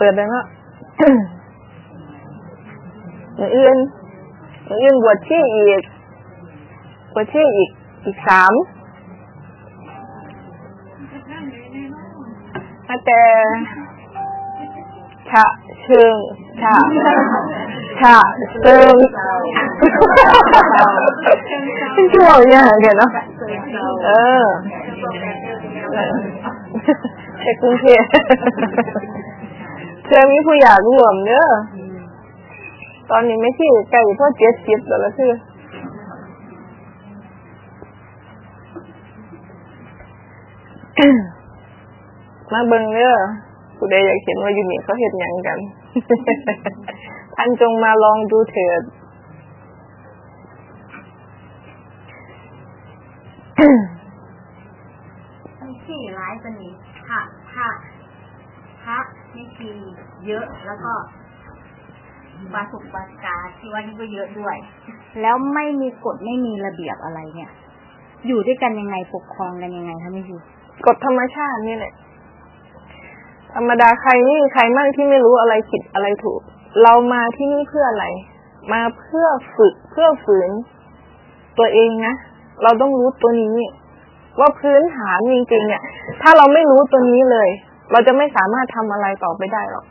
เปิดเลยเนาะอย่างอื่นอย่างอื่นบวชที่อีกบวชที่อีกอีกสามแต่ฉะเชิงฉะฉะเชิงช่วงนี้เห็นเนาะเออเด็กกรุงเทพ เชื่อมีผู้อยากรวมเด้อตอนนี้ไม่ที่ไก่พ่อเจ็ดสิบแล้วละคือมาเบิ่งเด้อผู้ใดอยากเห็นว่าอยู่นี่เขาเห็นยังกัน ท่านจงมาลองดูเถิดที่ร้ายสนิทพระพระพระ นี่คือเยอะแล้วก็บาสุกบาสกาที่ว่านี่ก็เยอะด้วย แล้วไม่มีกฎไม่มีระเบียบอะไรเนี่ย อยู่ด้วยกันยังไงปกครองกันยังไงคะไม่รู้กฎธรรมชาตินี่แหละธรรมดาใครนี่ใครมั่งที่ไม่รู้อะไรผิดอะไรถูก เรามาที่นี่เพื่ออะไร มาเพื่อฝึกเพื่อฝืนตัวเองนะเราต้องรู้ตัวนี้ ว่าพื้นฐานจริงๆเนี่ย ถ้าเราไม่รู้ตัวนี้เลย เราจะไม่สามารถทำอะไรต่อไปได้หรอก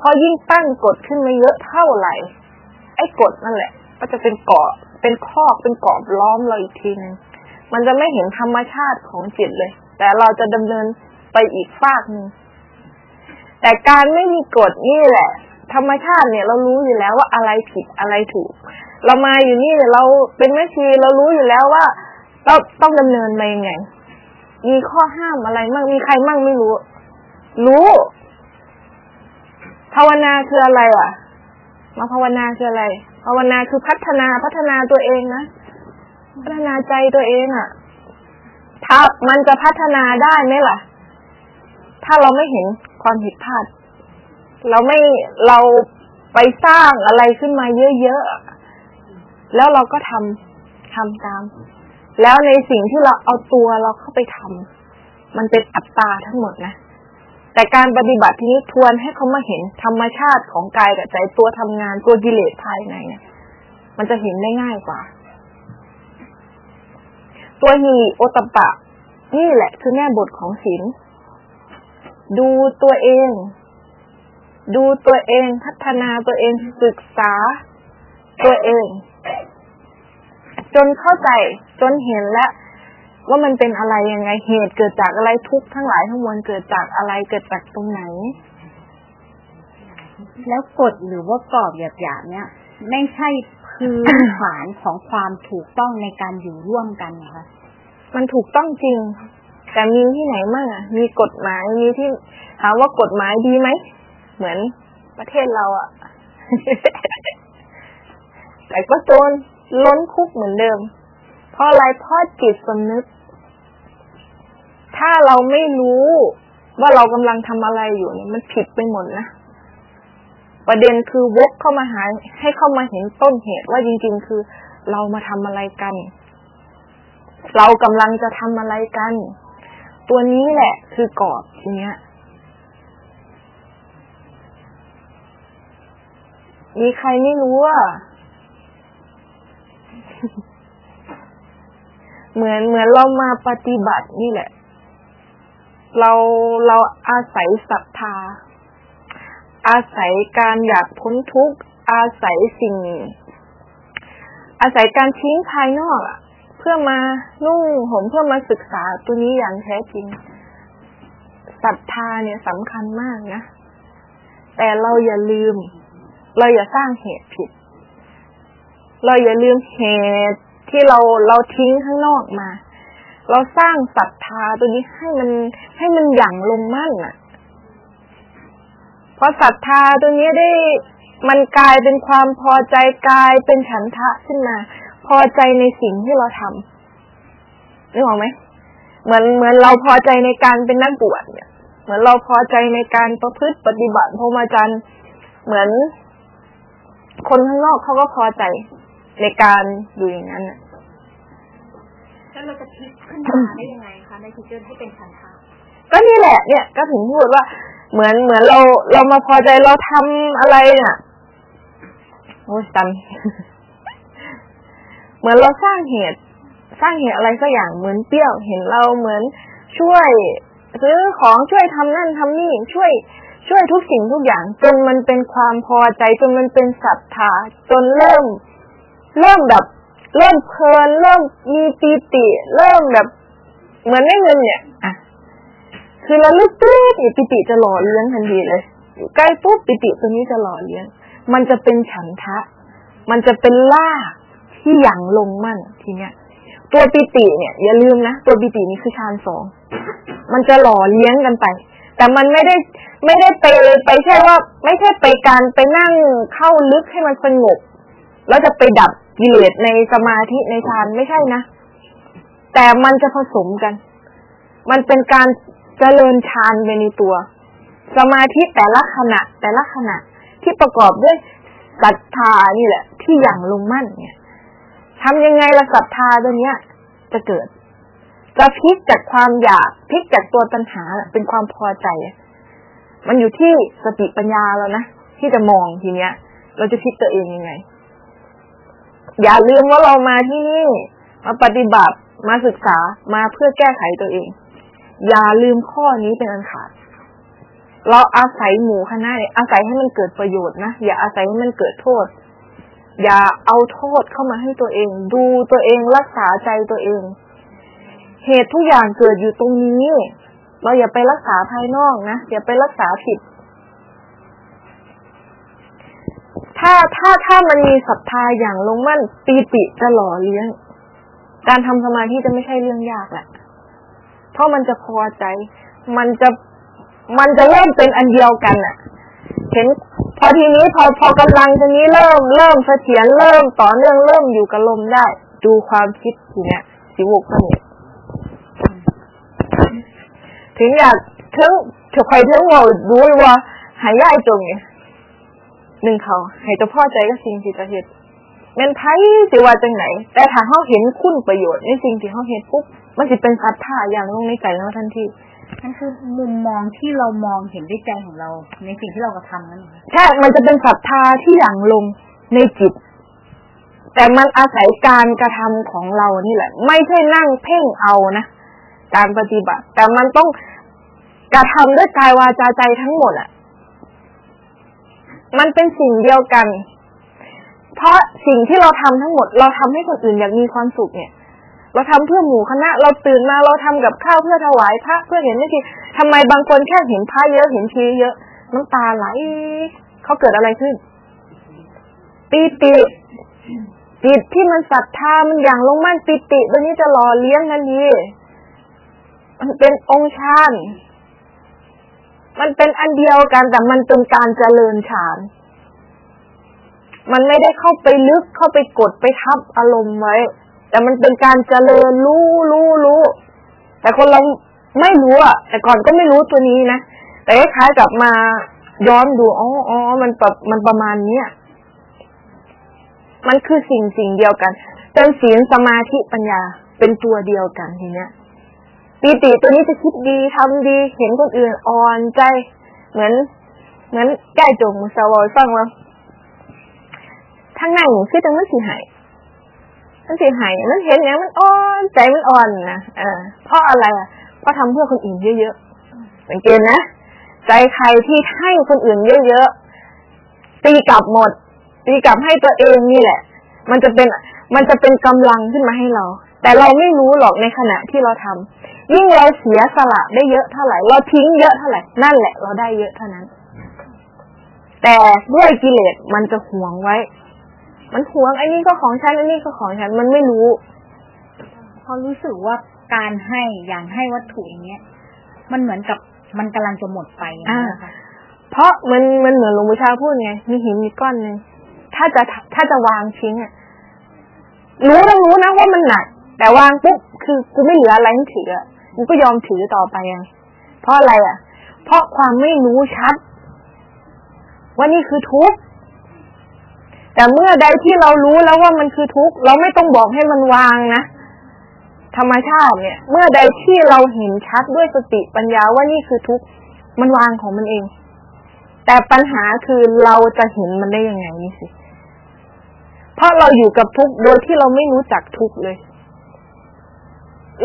พอยิ่งตั้งกฎขึ้นมาเยอะเท่าไหร่ ไอ้กฎนั่นแหละ ก็จะเป็นเกาะเป็นคอกเป็นกรอบล้อมเราอีกทีนึงมันจะไม่เห็นธรรมชาติของจิตเลย แต่เราจะดำเนินไปอีกฟากหนึ่งแต่การไม่มีกฎนี่แหละ ธรรมชาติเนี่ยเรารู้อยู่แล้วว่าอะไรผิดอะไรถูก เรามาอยู่นี่เราเป็นแม่ชีเรารู้อยู่แล้วว่าเราต้องดำเนินไปยังไง มีข้อห้ามอะไรมั่งมีใครมั่งไม่รู้ รู้ภาวนาคืออะไรอะ มาภาวนาคืออะไร ภาวนาคือพัฒนาพัฒนาตัวเองนะ พัฒนาใจตัวเองอะ ถ้ามันจะพัฒนาได้ไหมล่ะ ถ้าเราไม่เห็นความผิดพลาด เราไม่เราไปสร้างอะไรขึ้นมาเยอะๆ แล้วเราก็ทำทำตาม แล้วในสิ่งที่เราเอาตัวเราเข้าไปทำมันเป็นอัตตาทั้งหมดนะ แต่การปฏิบัติที่นี้ทวนให้เขามาเห็นธรรมชาติของกายกับใจตัวทำงานตัวกิเลสภายในเนี่ย มันจะเห็นได้ง่ายกว่า ตัวฮีโอตปะ นี่แหละคือแง่บทของศีลดูตัวเอง ดูตัวเองพัฒนาตัวเองศึกษา ตัวเอง จนเข้าใจจนเห็นแล้ว ว่ามันเป็นอะไรยังไงเหตุเกิดจากอะไรทุกทั้งหลายทั้งมวลเกิดจากอะไรเกิดจากตรงไหน แล้วกฎหรือว่ากรอบหยาบๆเนี่ย ไม่ใช่พื้นฐานของความถูกต้องในการอยู่ร่วมกันนะคะมันถูกต้องจริง แต่มีที่ไหนมั่งอะมีกฎหมายมีที่ถามว่ากฎหมายดีไหมเหมือนประเทศเราอะแต่ก็โจนล้นคุกเหมือนเดิม เพราะอะไรเพราะจิตสำนึก ถ้าเราไม่รู้ว่าเรากำลังทำอะไรอยู่เนี่ยมันผิดไปหมดนะประเด็นคือวกเข้ามาหาให้เข้ามาเห็นต้นเหตุว่าจริง ๆ คือเรามาทำอะไรกัน เรากำลังจะทำอะไรกัน ตัวนี้แหละ คือกรอบทีเนี้ย มีใครไม่รู้ว่า เหมือนเหมือนเรามาปฏิบัตินี่แหละ เราเราอาศัยศรัทธา อาศัยการอยากพ้นทุกข์ อาศัยสิ่ง อาศัยการทิ้งภายนอกอะเพื่อมานุ่งห่มเพื่อมาศึกษาตัวนี้อย่างแท้จริงศรัทธาเนี่ยสำคัญมากนะ แต่เราอย่าลืม เราอย่าสร้างเหตุผิด เราอย่าลืมเหตุ ที่เราเราทิ้งข้างนอกมา เราสร้างศรัทธาตัวนี้ให้มันให้มันหยั่งลงมั่นอะพอศรัทธาตัวนี้ได้มันกลายเป็นความพอใจกลายเป็นฉันทะขึ้นมา พอใจในสิ่งที่เราทำนึกออกไหมเหมือนเหมือนเราพอใจในการเป็นนักบวชเนี่ย เหมือนเราพอใจในการประพฤติปฏิบัติพรหมจรรย์เหมือนคนข้างนอกเขาก็พอใจในการอยู่อย่างนั้น แล้วเราจะพลิกขึ้นมาได้ยังไงคะในทิเจอร์ให้เป็นฉันทะก็นี่แหละเนี่ยก็ถึงพูดว่า เหมือนเหมือนเราเรามาพอใจเราทำอะไรเนี่ยโอ้ยตันเหมือนเราสร้างเหตุ สร้างเหตุอะไรสักอย่างเหมือนเปรี้ยวเห็นเราเหมือนช่วยซื้อของช่วยทำนั่นทำนี่ช่วยช่วยทุกสิ่งทุกอย่าง จนมันเป็นความพอใจจนมันเป็นศรัทธาจนเริ่ม เริ่มแบบ เริ่มเพลินเริ่มมีปีติ เริ่มแบบ เหมือนได้เงินเนี่ยอะคือเราลึกปุ๊บปิติจะหล่อเลี้ยงทันทีเลยอยู่ใกล้ปุ๊บปิติตัวนี้จะหล่อเลี้ยง มันจะเป็นฉันทะ มันจะเป็นล่าที่หยั่งลงมั่นทีเนี้ย ตัวปิติเนี่ย อย่าลืมนะตัวปิตินี้คือฌานสองมันจะหล่อเลี้ยงกันไป แต่มันไม่ได้ไม่ได้ไปไปแค่ว่า ไม่ใช่ไปการไปนั่งเข้าลึกให้มันสงบแล้วจะไปดับ กิเลสในสมาธิในฌานไม่ใช่นะ แต่มันจะผสมกัน มันเป็นการเจริญฌานไปในตัว สมาธิแต่ละขณะแต่ละขณะที่ประกอบด้วยศรัทธานี่แหละ ที่อย่างลงมั่นเนี่ยทำยังไงละศรัทธาตัวเนี้ย จะเกิด จะพลิกจากความอยากพลิกจากตัวตัณหาเป็นความพอใจ มันอยู่ที่สติปัญญาแล้วนะที่จะมองทีเนี้ย เราจะพลิกตัวเองยังไง อย่าลืมว่าเรามาที่นี่ มาปฏิบัติมาศึกษามาเพื่อแก้ไขตัวเอง อย่าลืมข้อนี้เป็นอันขาดเราอาศัยหมู่คณะเนี่ยอาศัยให้มันเกิดประโยชน์นะอย่าอาศัยให้มันเกิดโทษ อย่าเอาโทษเข้ามาให้ตัวเอง ดูตัวเองรักษาใจตัวเอง เหตุทุกอย่างเกิดอยู่ตรงนี้ เราอย่าไปรักษาภายนอกนะอย่าไปรักษาผิด ถ้าถ้าถ้ามันมีศรัทธาอย่างลงมั่นปีติจะหล่อเลี้ยง การทำสมาธิจะไม่ใช่เรื่องยากแหละเพราะมันจะพอใจ มันจะมันจะเริ่มเป็นอันเดียวกันอะเห็นพอทีนี้พอพอกำลังทีนี้เริ่มเริ่มเสถียรเริ่มต่อเนื่องเริ่มอยู่กับลมได้ ดูความคิดทีเนี้ยสิวกสนิทถึงอยากถึงถกใครถึงว่ารู้ว่าหาย่ายจงเนี่ย หนึ่งเขาให้จะพอใจก็สิ่งที่จะเห็นเม็นไพ่สิว่าจังไหนแต่ถ้าเขาเห็นคุณประโยชน์ในสิ่งที่เขาเห็นปุ๊บมันจะเป็นศรัทธาอย่างลงในใจเราทันทีนั่นคือมุมมองที่เรามองเห็นด้วยใจของเรา ในสิ่งที่เรากระทำนั่นใช่มันจะเป็นศรัทธาที่อย่างลงในจิต แต่มันอาศัยการกระทำของเรานี่แหละ ไม่ใช่นั่งเพ่งเอานะการปฏิบัติ แต่มันต้องกระทำด้วยกายวาจาใจทั้งหมดอะ มันเป็นสิ่งเดียวกัน เพราะสิ่งที่เราทำทั้งหมด เราทำให้คนอื่นอยากมีความสุขเนี่ย เราทำเพื่อหมู่คณะ เราตื่นมาเราทำกับข้าวเพื่อถวายพระเพื่อเห็นไม่ทีทำไมบางคนแค่เห็นพระเยอะเห็นชีเยอะน้ำตาไหลเขาเกิดอะไรขึ้นปีติจิตที่มันศรัทธามันอย่างลงมั่นปิติตัวนี้จะหล่อเลี้ยงกันดีมันเป็นองค์ฌาน มันเป็นอันเดียวกันแต่มันเป็นการเจริญฌาน มันไม่ได้เข้าไปลึกเข้าไปกดไปทับอารมณ์ไว้ แต่มันเป็นการเจริญรู้รู้รู้แต่คนเราไม่รู้อะแต่ก่อนก็ไม่รู้ตัวนี้นะแต่คล้ายกับมาย้อนดูอ๋ออ๋อมันแบบมันประมาณเนี้ยมันคือสิ่งสิ่งเดียวกันเป็นศีลสมาธิปัญญาเป็นตัวเดียวกันทีเนี้ย ปีติตัวนี้จะคิดดีทำดี เห็นคนอื่นอ่อนใจ เหมือน เหมือนแก้จงสวอยฟังแล้วทั้งนั้นคือจังมันสีหายมันสิหายมันเห็นอย่างมันอ่อนใจมันอ่อนนะเออเพราะอะไรอะเพราะทำเพื่อคนอื่นเยอะๆสังเกตนะใจใครที่ให้คนอื่นเยอะๆตีกลับหมด ตีกลับให้ตัวเองนี่แหละ มันจะเป็นมันจะเป็นกำลังขึ้นมาให้เรา แต่เราไม่รู้หรอกในขณะที่เราทำ ยิ่งเราเสียสละได้เยอะเท่าไหร่ เราทิ้งเยอะเท่าไหร่ นั่นแหละ เราได้เยอะเท่านั้น แต่ด้วยกิเลสมันจะหวงไว้ มันหวงไอ้นี่ก็ของฉันไอ้นี่ก็ของฉัน มันไม่รู้ พอรู้สึกว่าการให้อย่างให้วัตถุอย่างเงี้ย มันเหมือนกับมันกำลังจะหมดไปอ่าเพราะมันมันเหมือนหลวงปู่ชาพูดไง มีหินมีก้อนหนึ่งถ้าจะถ้าจะวางทิ้งอะรู้ต้องรู้นะว่ามันหนัก แต่วางปุ๊บคือกูไม่เหลืออะไรให้ถือ อะกูก็ยอมถือต่อไปอะเพราะอะไรอะ เพราะความไม่รู้ชัด ว่านี่คือทุกข์แต่เมื่อใดที่เรารู้แล้วว่ามันคือทุกข์เราไม่ต้องบอกให้มันวางนะธรรมชาติเนี่ย เมื่อใดที่เราเห็นชัดด้วยสติปัญญาว่านี่คือทุกข์มันวางของมันเอง แต่ปัญหาคือเราจะเห็นมันได้ยังไงนี่สิ เพราะเราอยู่กับทุกข์โดยที่เราไม่รู้จักทุกข์เลย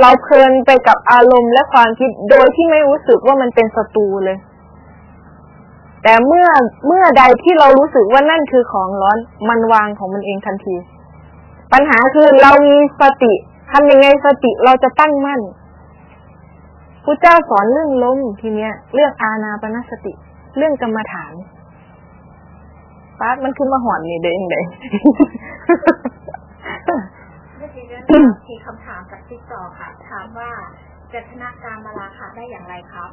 เราเพลินไปกับอารมณ์และความคิดโดยที่ไม่รู้สึกว่ามันเป็นศัตรูเลย แต่เมื่อเมื่อใดที่เรารู้สึกว่านั่นคือของร้อนมันวางของมันเองทันที ปัญหาคือเรามีสติทำยังไงสติเราจะตั้งมั่นพระเจ้าสอนเรื่องลมทีเนี้ย เรื่องอาณาปณสติ เรื่องกรรมฐานป้ามันคือมาหอนนี่เด้งเด้ง ต่อค่ะ ถามว่าจะชนะการมาราคะได้อย่างไรครับ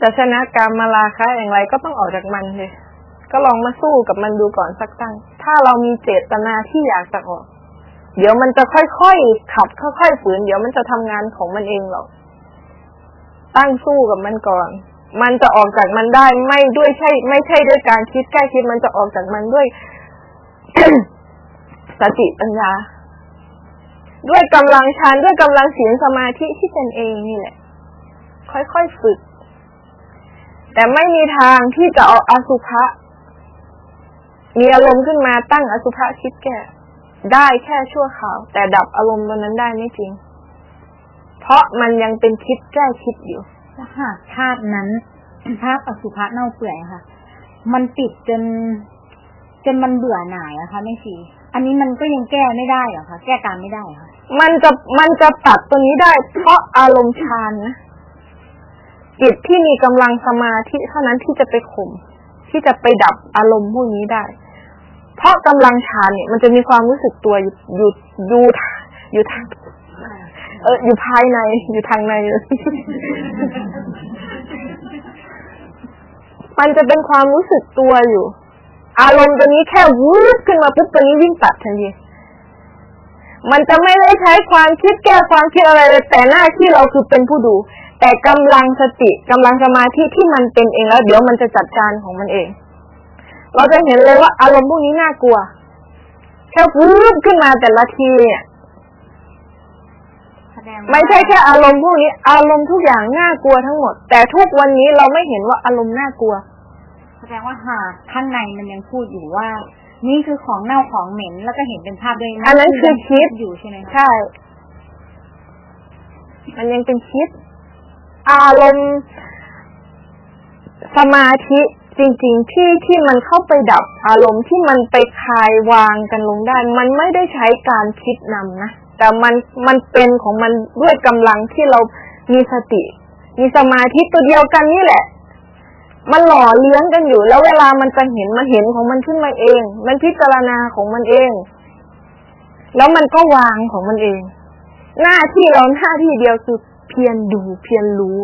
จะชนะการมาราคะอย่างไรก็ต้องออกจากมันเลยก็ลองมาสู้กับมันดูก่อนสักตั้ง ถ้าเรามีเจตนาที่อยากจะออก เดี๋ยวมันจะค่อยๆขับค่อยๆฝืน เดี๋ยวมันจะทำงานของมันเองหรอก ตั้งสู้กับมันก่อน มันจะออกจากมันได้ไม่ด้วยใช่ ไม่ใช่ด้วยการคิดแก้คิดมันจะออกจากมันด้วยสติปัญญา ด้วยกำลังฌานด้วยกำลังศีลสมาธิที่เป็นเองนี่แหละ ค่อยๆฝึก แต่ไม่มีทางที่จะเอาอสุภะมีอารมณ์ขึ้นมาตั้งอสุภะคิดแก้ได้แค่ชั่วคราว แต่ดับอารมณ์ตอนนั้นได้ไม่จริง เพราะมันยังเป็นคิดแก้คิดอยู่ถ้าหากธาตุนั้นภาพอสุภะเน่าเปื่อยค่ะ มันติดจน จนมันเบื่อหน่ายอะคะแม่ชีอันนี้มันก็ยังแก้ไม่ได้เหรอคะแก้การไม่ได้เหรอคะ มันจะมันจะตัดตัวนี้ได้ เพราะอารมณ์ฌานนะจิตที่มีกำลังสมาธิเท่านั้นที่จะไปข่มที่จะไปดับอารมณ์พวกนี้ได้ เพราะกำลังฌานเนี่ย มันจะมีความรู้สึกตัวอยู่อยู่อยู่อยู่ทางเอออยู่ภายในอยู่ทางในเลยมันจะเป็นความรู้สึกตัวอยู่ อารมณ์ตัวนี้แค่วูบขึ้นมาปุ๊บตัวนี้วิ่งตัดทันที มันจะไม่ได้ใช้ความคิดแก้ความคิดอะไรเลยแต่หน้าที่เราคือเป็นผู้ดู แต่กำลังสติกำลังสมาธิที่มันเป็นเองแล้วเดี๋ยวมันจะจัดการของมันเอง เราจะเห็นเลยว่าอารมณ์พวกนี้น่ากลัวแค่วูบขึ้นมาแต่ละทีเนี่ยแสดงว่าไม่ใช่แค่อารมณ์พวกนี้ อารมณ์ทุกอย่างน่ากลัวทั้งหมด แต่ทุกวันนี้เราไม่เห็นว่าอารมณ์น่ากลัว แสดงว่าหากข้างในมันยังพูดอยู่ว่า นี่คือของเน่าของเหม็นแล้วก็เห็นเป็นภาพด้วยอันนั้นคือคิดอยู่ใช่ไหมคะใช่ มันยังเป็นคิด อารมณ์สมาธิจริงๆที่ที่มันเข้าไปดับอารมณ์ที่มันไปคลายวางกันลงได้ มันไม่ได้ใช้การคิดนำนะแต่มันมันเป็นของมันด้วยกำลังที่เรามีสติ มีสมาธิตัวเดียวกันนี่แหละ มันหล่อเลี้ยงกันอยู่ แล้วเวลามันจะเห็นมันเห็นของมันขึ้นมาเอง มันพิจารณาของมันเอง แล้วมันก็วางของมันเอง หน้าที่เราหน้าที่เดียวคือเพียรดูเพียรรู้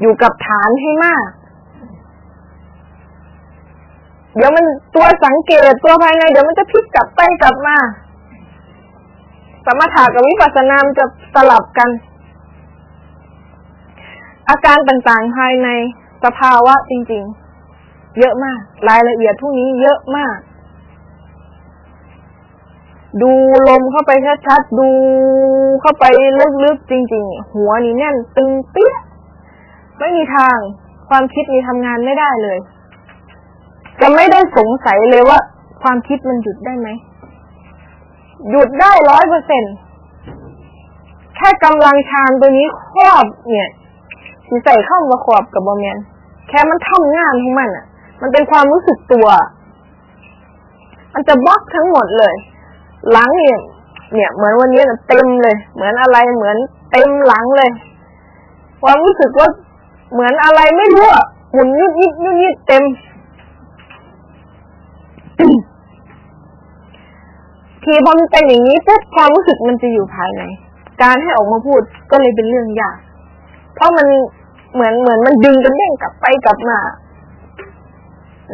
อยู่กับฐานให้มาก เดี๋ยวมันตัวสังเกตตัวภายใน เดี๋ยวมันจะพลิกกลับไปกลับมาสมถะกับวิปัสสนามจะสลับกัน อาการต่างๆภายใน สภาวะจริง ๆ เยอะมาก รายละเอียดพวกนี้เยอะมาก ดูลมเข้าไปชัดๆดูเข้าไปลึกๆจริง ๆ หัวนี่แน่นตึงเปี้ยไม่มีทาง ความคิดนี่ทำงานไม่ได้เลย จะไม่ได้สงสัยเลยว่า ความคิดมันหยุดได้ไหมหยุดได้ร้อยเปอร์เซ็นแค่กำลังฌานตัวนี้ครอบเนี่ย สิใส่เข้ามาครอบกับบอมเมนแค่มันทำงานของมันอะ มันเป็นความรู้สึกตัว มันจะบล็อกทั้งหมดเลย หลังเนี่ยเนี่ยเหมือนวันนี้เต็มเลย เหมือนอะไรเหมือนเต็มหลังเลย ความรู้สึกว่าเหมือนอะไรไม่รู้หมุนยิดยิดยิดยิดเต็ม ทีพอมันเป็นอย่างนี้ปุ๊บความรู้สึกมันจะอยู่ภายใน การให้ออกมาพูดก็เลยเป็นเรื่องยาก เพราะมัน เหมือนเหมือนมันดึงกันเด้งกลับไปกลับมา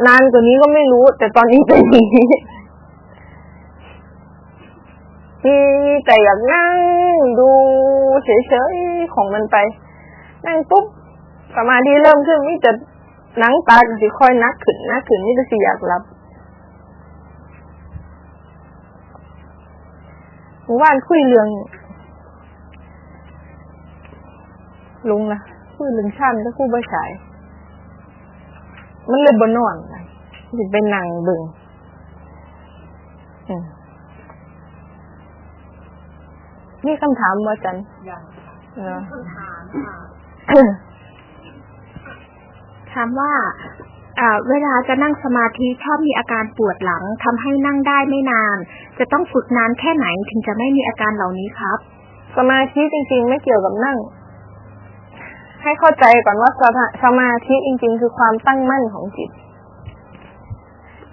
นานกว่านี้ก็ไม่รู้ แต่ตอนนี้เป็นอย่างนี้ที่แต่อยากนั่งดูเฉยๆของมันไป นั่งปุ๊บสมาธิเริ่มขึ้นมิจะหนังตาก็สิค่อยนักขึ้นนักขึ้นมิจะสิอยากหลับหมู่บ้านคุยเรื่องลุงนะ คุยลึงชั้นก็คู่ใบฉาย มันเลยบนนอนสิเป็นนางเบึงนี่คำถามว่าจันยังเออคำถามค่ะถามว่าอ่าเวลาจะนั่งสมาธิชอบมีอาการปวดหลังทำให้นั่งได้ไม่นาน จะต้องฝึกนานแค่ไหนถึงจะไม่มีอาการเหล่านี้ครับ สมาธิจริง ๆ ไม่เกี่ยวกับนั่ง ให้เข้าใจก่อนว่าสมาสมาธิจริง ๆ คือความตั้งมั่นของจิต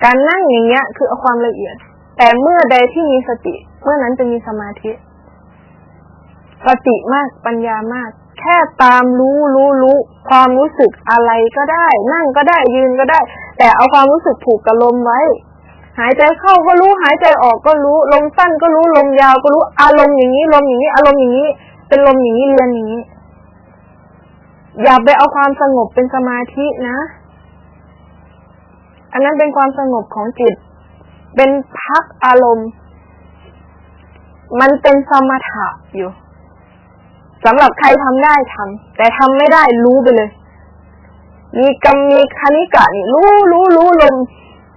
การนั่งอย่างเงี้ย คือเอาความละเอียด แต่เมื่อใดที่มีสติ เมื่อนั้นจะมีสมาธิ สติมากปัญญามาก แค่ตามรู้รู้รู้ความรู้สึกอะไรก็ได้ นั่งก็ได้ยืนก็ได้ แต่เอาความรู้สึกผูกกับลมไว้ หายใจเข้าก็รู้หายใจออกก็รู้ลมสั้นก็รู้ลมยาวก็รู้อารมณ์อย่างนี้ลมอย่างนี้ อารมณ์อย่างนี้ เป็นลมอย่างนี้เรียนอย่างนี้ อย่าไปเอาความสงบเป็นสมาธินะ อันนั้นเป็นความสงบของจิต เป็นพักอารมณ์ มันเป็นสมถะอยู่สำหรับใครทำได้ทำแต่ทำไม่ได้รู้ไปเลย มีกรรมมีคณิกะนี่รู้รู้รู้ลม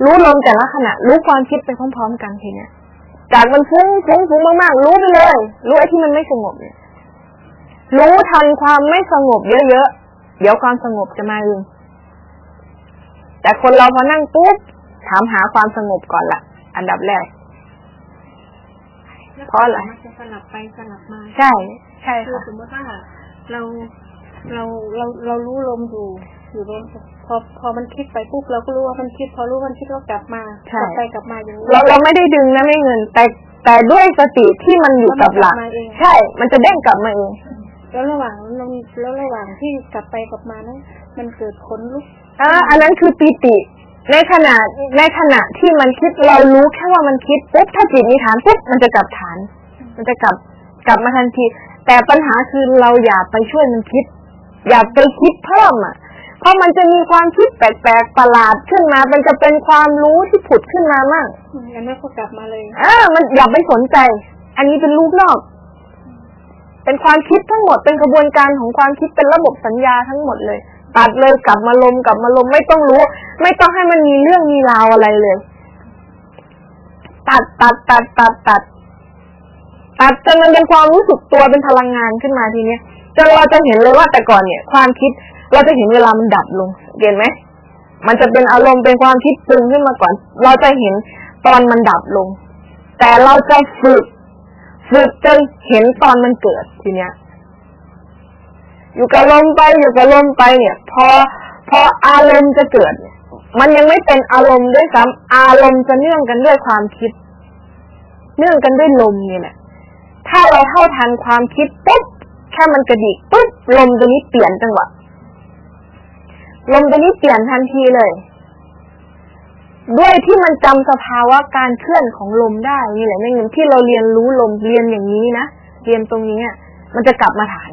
รู้ลมแต่ละขณะ รู้ความคิดไปพร้อมๆกันทีเนี้ยจากมันฟุ้งฟุ้งฟุ้งมากๆรู้ไปเลย รู้ไอ้ที่มันไม่สงบเนี่ย รู้ทันความไม่สงบเยอะๆ เดี๋ยวความสงบจะมาเอง แต่คนเราพอนั่งปุ๊บถามหาความสงบก่อนละอันดับแรก เพราะอะไรมันจะสลับไปสลับมา ใช่ ใช่คือค่ะสมมติว่าเราเราเราเรารู้ลมอยู่อยู่ลมพอพอมันคิดไปปุ๊บเราก็รู้ว่ามันคิด พอรู้ว่ามันคิดก็กลับมาใช่กลับไปกลับมาอย่างนี้เราเราไม่ได้ดึงนะไม่เงินแต่แต่ด้วยสติที่มันอยู่กับหลักมันกลับมาเองใช่ มันจะเด้งกลับมาเอง แล้วระหว่างนั้นแล้วระหว่างที่กลับไปกลับมานั้นมันเกิดขนลุกอ่าอันนั้นคือปีติ ในขณะในขณะที่มันคิดเรารู้แค่ว่ามันคิดปุ๊บถ้าจิตมีฐานปุ๊บมันจะกลับฐาน มันจะกลับกลับมาทันที แต่ปัญหาคือเราอย่าไปช่วยมันคิด อย่าไปคิดเพิ่มอะเพราะมันจะมีความคิดแปลกๆประหลาดขึ้นมา มันจะเป็นความรู้ที่ผุดขึ้นมามากอันนั้นก็กลับมาเลยอ่ามันอย่าไปสนใจ อันนี้เป็นรูปนอก เป็นความคิดทั้งหมดเป็นกระบวนการของความคิดเป็นระบบสัญญาทั้งหมดเลย ตัดเลยกลับมาลมกลับมาลมไม่ต้องรู้ ไม่ต้องให้มันมีเรื่องมีราวอะไรเลย ตัดตัดตัดตัดตัดตัดจนมันเป็นความรู้สึกตัวเป็นพลังงานขึ้นมาทีเนี้ยจนเราจะเห็นเลยว่าแต่ก่อนเนี่ย ความคิดเราจะเห็นเวลามันดับลงเห็นไหมมันจะเป็นอารมณ์เป็นความคิดปรุงขึ้นมาก่อน เราจะเห็นตอนมันดับลง แต่เราจะฝึก ฝึกจนเห็นตอนมันเกิดทีเนี้ย อยู่กับลมไปอยู่กับลมไปเนี่ย พอพออารมณ์จะเกิดเนี่ยมันยังไม่เป็นอารมณ์ด้วยซ้ำอารมณ์จะเนื่องกันด้วยความคิด เนื่องกันด้วยลมนี่แหละถ้าเราเท่าทันความคิดปุ๊บแค่มันกระดิกปุ๊บลมตัวนี้เปลี่ยนจังหวะลมตัวนี้เปลี่ยนทันทีเลย ด้วยที่มันจำสภาวะการเคลื่อนของลมได้นี่แหละไม่งั้นที่เราเรียนรู้ลมเรียนอย่างนี้นะเรียนตรงนี้อะมันจะกลับมาฐาน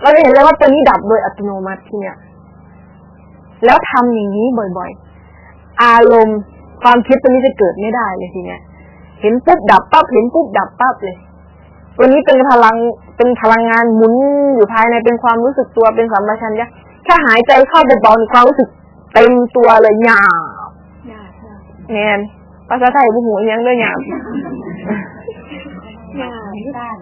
เราจะเห็นเลยว่าตัวนี้ดับโดยอัตโนมัติทีเนี้ยแล้วทำอย่างนี้บ่อยๆ อารมณ์ความคิดตัวนี้จะเกิดไม่ได้เลยทีเนี้ย เห็นปุ๊บดับปั๊บเห็นปุ๊บดับปั๊บเลยตัวนี้เป็นพลังเป็นพลังงานหมุนอยู่ภายในเป็นความรู้สึกตัวเป็นสัมปชัญญะถ้าหายใจเข้าเบาๆความรู้สึกเต็มตัวเลยหยาบ แมนภาษาไทยบุหูยังด้วยหยาบยากด้าน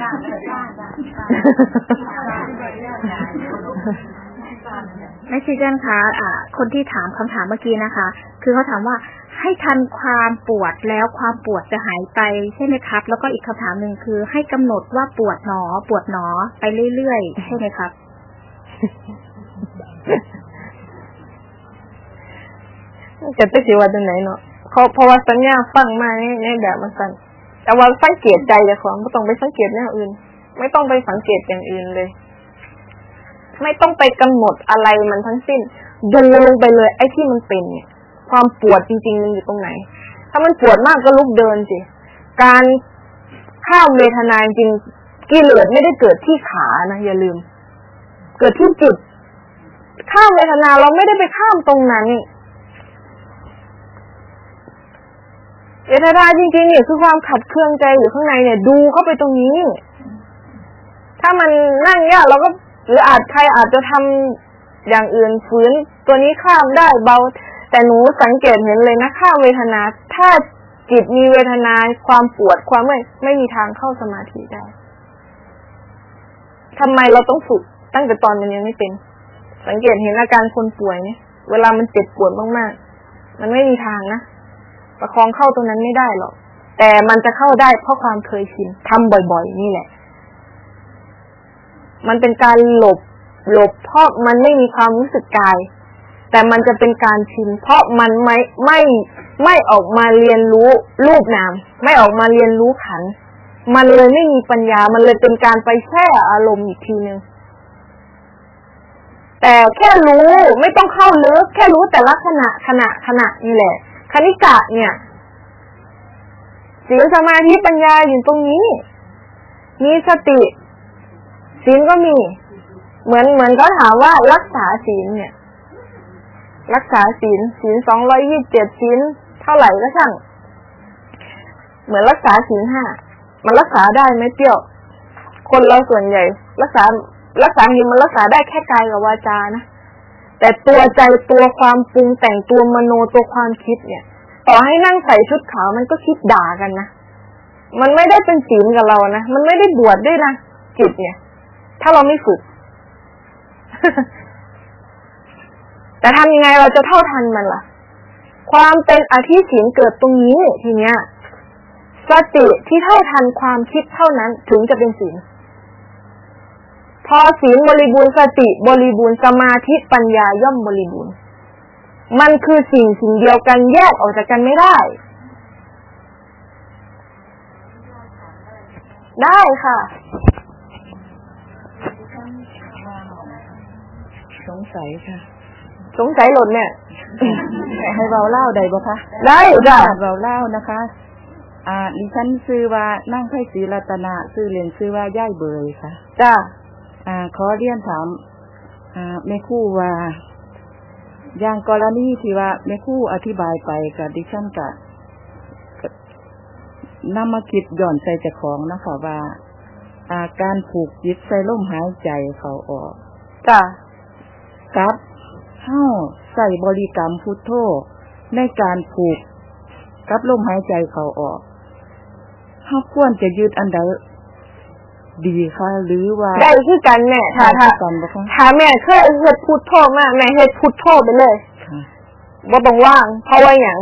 ด้านด้านด้านแม่ซีเจนคะอ่าคนที่ถามคำถามเมื่อกี้นะคะ คือเขาถามว่าให้ทันความปวดแล้วความปวดจะหายไปใช่ไหมครับ แล้วก็อีกคำถามหนึ่งคือ ให้กำหนดว่าปวดหนอ ปวดหนอไปเรื่อยๆใช่ไหมครับ จะไปสิว่าจังไหนเนาะเพราะเพราะว่าสัญญาฟังมาในในแบบมันสั่นแต่ว่าสังเกตใจจ้าของไม่ต้องไปสังเกตแนวอื่น ไม่ต้องไปสังเกตอย่างอื่นเลย ไม่ต้องไปกำหนดอะไรมันทั้งสิ้น เดินลงไปเลย ไอ้ที่มันเป็นเนี่ย ความปวดจริง ๆ มันอยู่ตรงไหน ถ้ามันปวดมากก็ลุกเดินสิการข้ามเวทนาจริงกิเลสไม่ได้เกิดที่ขานะอย่าลืม เกิดที่จิตข้ามเวทนาเราไม่ได้ไปข้ามตรงนั้นนี่ เวทนาจริงๆเนี่ยคือความขัดเคืองใจอยู่ข้างในเนี่ย ดูเข้าไปตรงนี้ ถ้ามันนั่งยากเราก็หรืออาจใครอาจจะทำอย่างอื่นฝืนตัวนี้ข้ามได้เบา แต่หนูสังเกตเห็นเลยนะข้ามเวทนา ถ้าจิตมีเวทนาความปวดความเมื่อยไม่มีทางเข้าสมาธิได้ทำไมเราต้องฝึกตั้งแต่ตอนมันยังไม่เป็น สังเกตเห็นอาการคนป่วยเนี่ย เวลามันเจ็บปวดมากๆ มันไม่มีทางนะ ประคองเข้าตรงนั้นไม่ได้หรอก แต่มันจะเข้าได้เพราะความเคยชินทำบ่อยๆ นี่แหละ มันเป็นการหลบ หลบเพราะมันไม่มีความรู้สึกกาย แต่มันจะเป็นการชิน เพราะมันไม่ไม่ไม่ออกมาเรียนรู้รูปนาม ไม่ออกมาเรียนรู้ขัน มันเลยไม่มีปัญญา มันเลยเป็นการไปแช่อารมณ์อีกทีนึงแต่แค่รู้ไม่ต้องเข้าลึกแค่รู้แต่ละขณะขณะขณะนี่แหละ คณิกะเนี่ยศีลสมาธิปัญญาอยู่ตรงนี้ มีสติศีลก็มี เหมือนเหมือนก็ถามว่ารักษาศีลเนี่ย รักษาศีลศีลสองร้อยยี่สิบเจ็ดศีลเท่าไหร่ก็ช่าง เหมือนรักษาศีลห้ามันรักษาได้ไหมเปรี้ยว คนเราส่วนใหญ่ รักษารักษาหิมันรักษาได้แค่กายกับวาจานะ แต่ตัวใจตัวความปรุงแต่งตัวมโนตัวความคิดเนี่ย ต่อให้นั่งใส่ชุดขาวมันก็คิดด่ากันนะมันไม่ได้เป็นศีลกับเรานะมันไม่ได้บวชดด้วยนะจิตเนี่ย ถ้าเราไม่ฝึก แต่ทำยังไงเราจะเท่าทันมันล่ะ ความเป็นอธิศีลเกิดตรงนี้ทีเนี้ยสติที่เท่าทันความคิดเท่านั้นถึงจะเป็นศีล พอศีลบริบูรณ์สติบริบูรณ์สมาธิปัญญาย่อมบริบูรณ์ มันคือสิ่งสิ่งเดียวกันแยกออกจากกันไม่ได้ ได้ค่ะ สงสัยค่ะ สงสัยหล่นเนี่ย ให้เบาเล่าได้บ่คะได้จ้ะเบาเล่านะคะอ่าดิฉันซื้อว่านั่งไพ่ศรีรัตนาซื้อเรียนซื้อว่าย่ายเบยค่ะ จ้ะ อ่าขอเรียนถามอ่าแม่ครู่ว่า อย่างกรณีที่ว่าแม่ครู่อธิบายไปกับดิฉันกับนำมาคิดย่อนใจเจ้าของนะคะว่า อาการผูกจิตใส่ลมหายใจเขาออกจ้ะกับเฮ้าใส่บริกรรมพุทโธในการผูกกับลมหายใจเขาออกเฮ้าควรจะยืดอันใด ดีคะหรือว่าได้คือกันแม่ถ้าถ้ากันบ่คะถ้าแม่เคยเฮ็ดพุทโธมากแม่เฮ็ดพุทโธไปเลยค่ะบ่ต้องว่างเพราะว่าอย่าง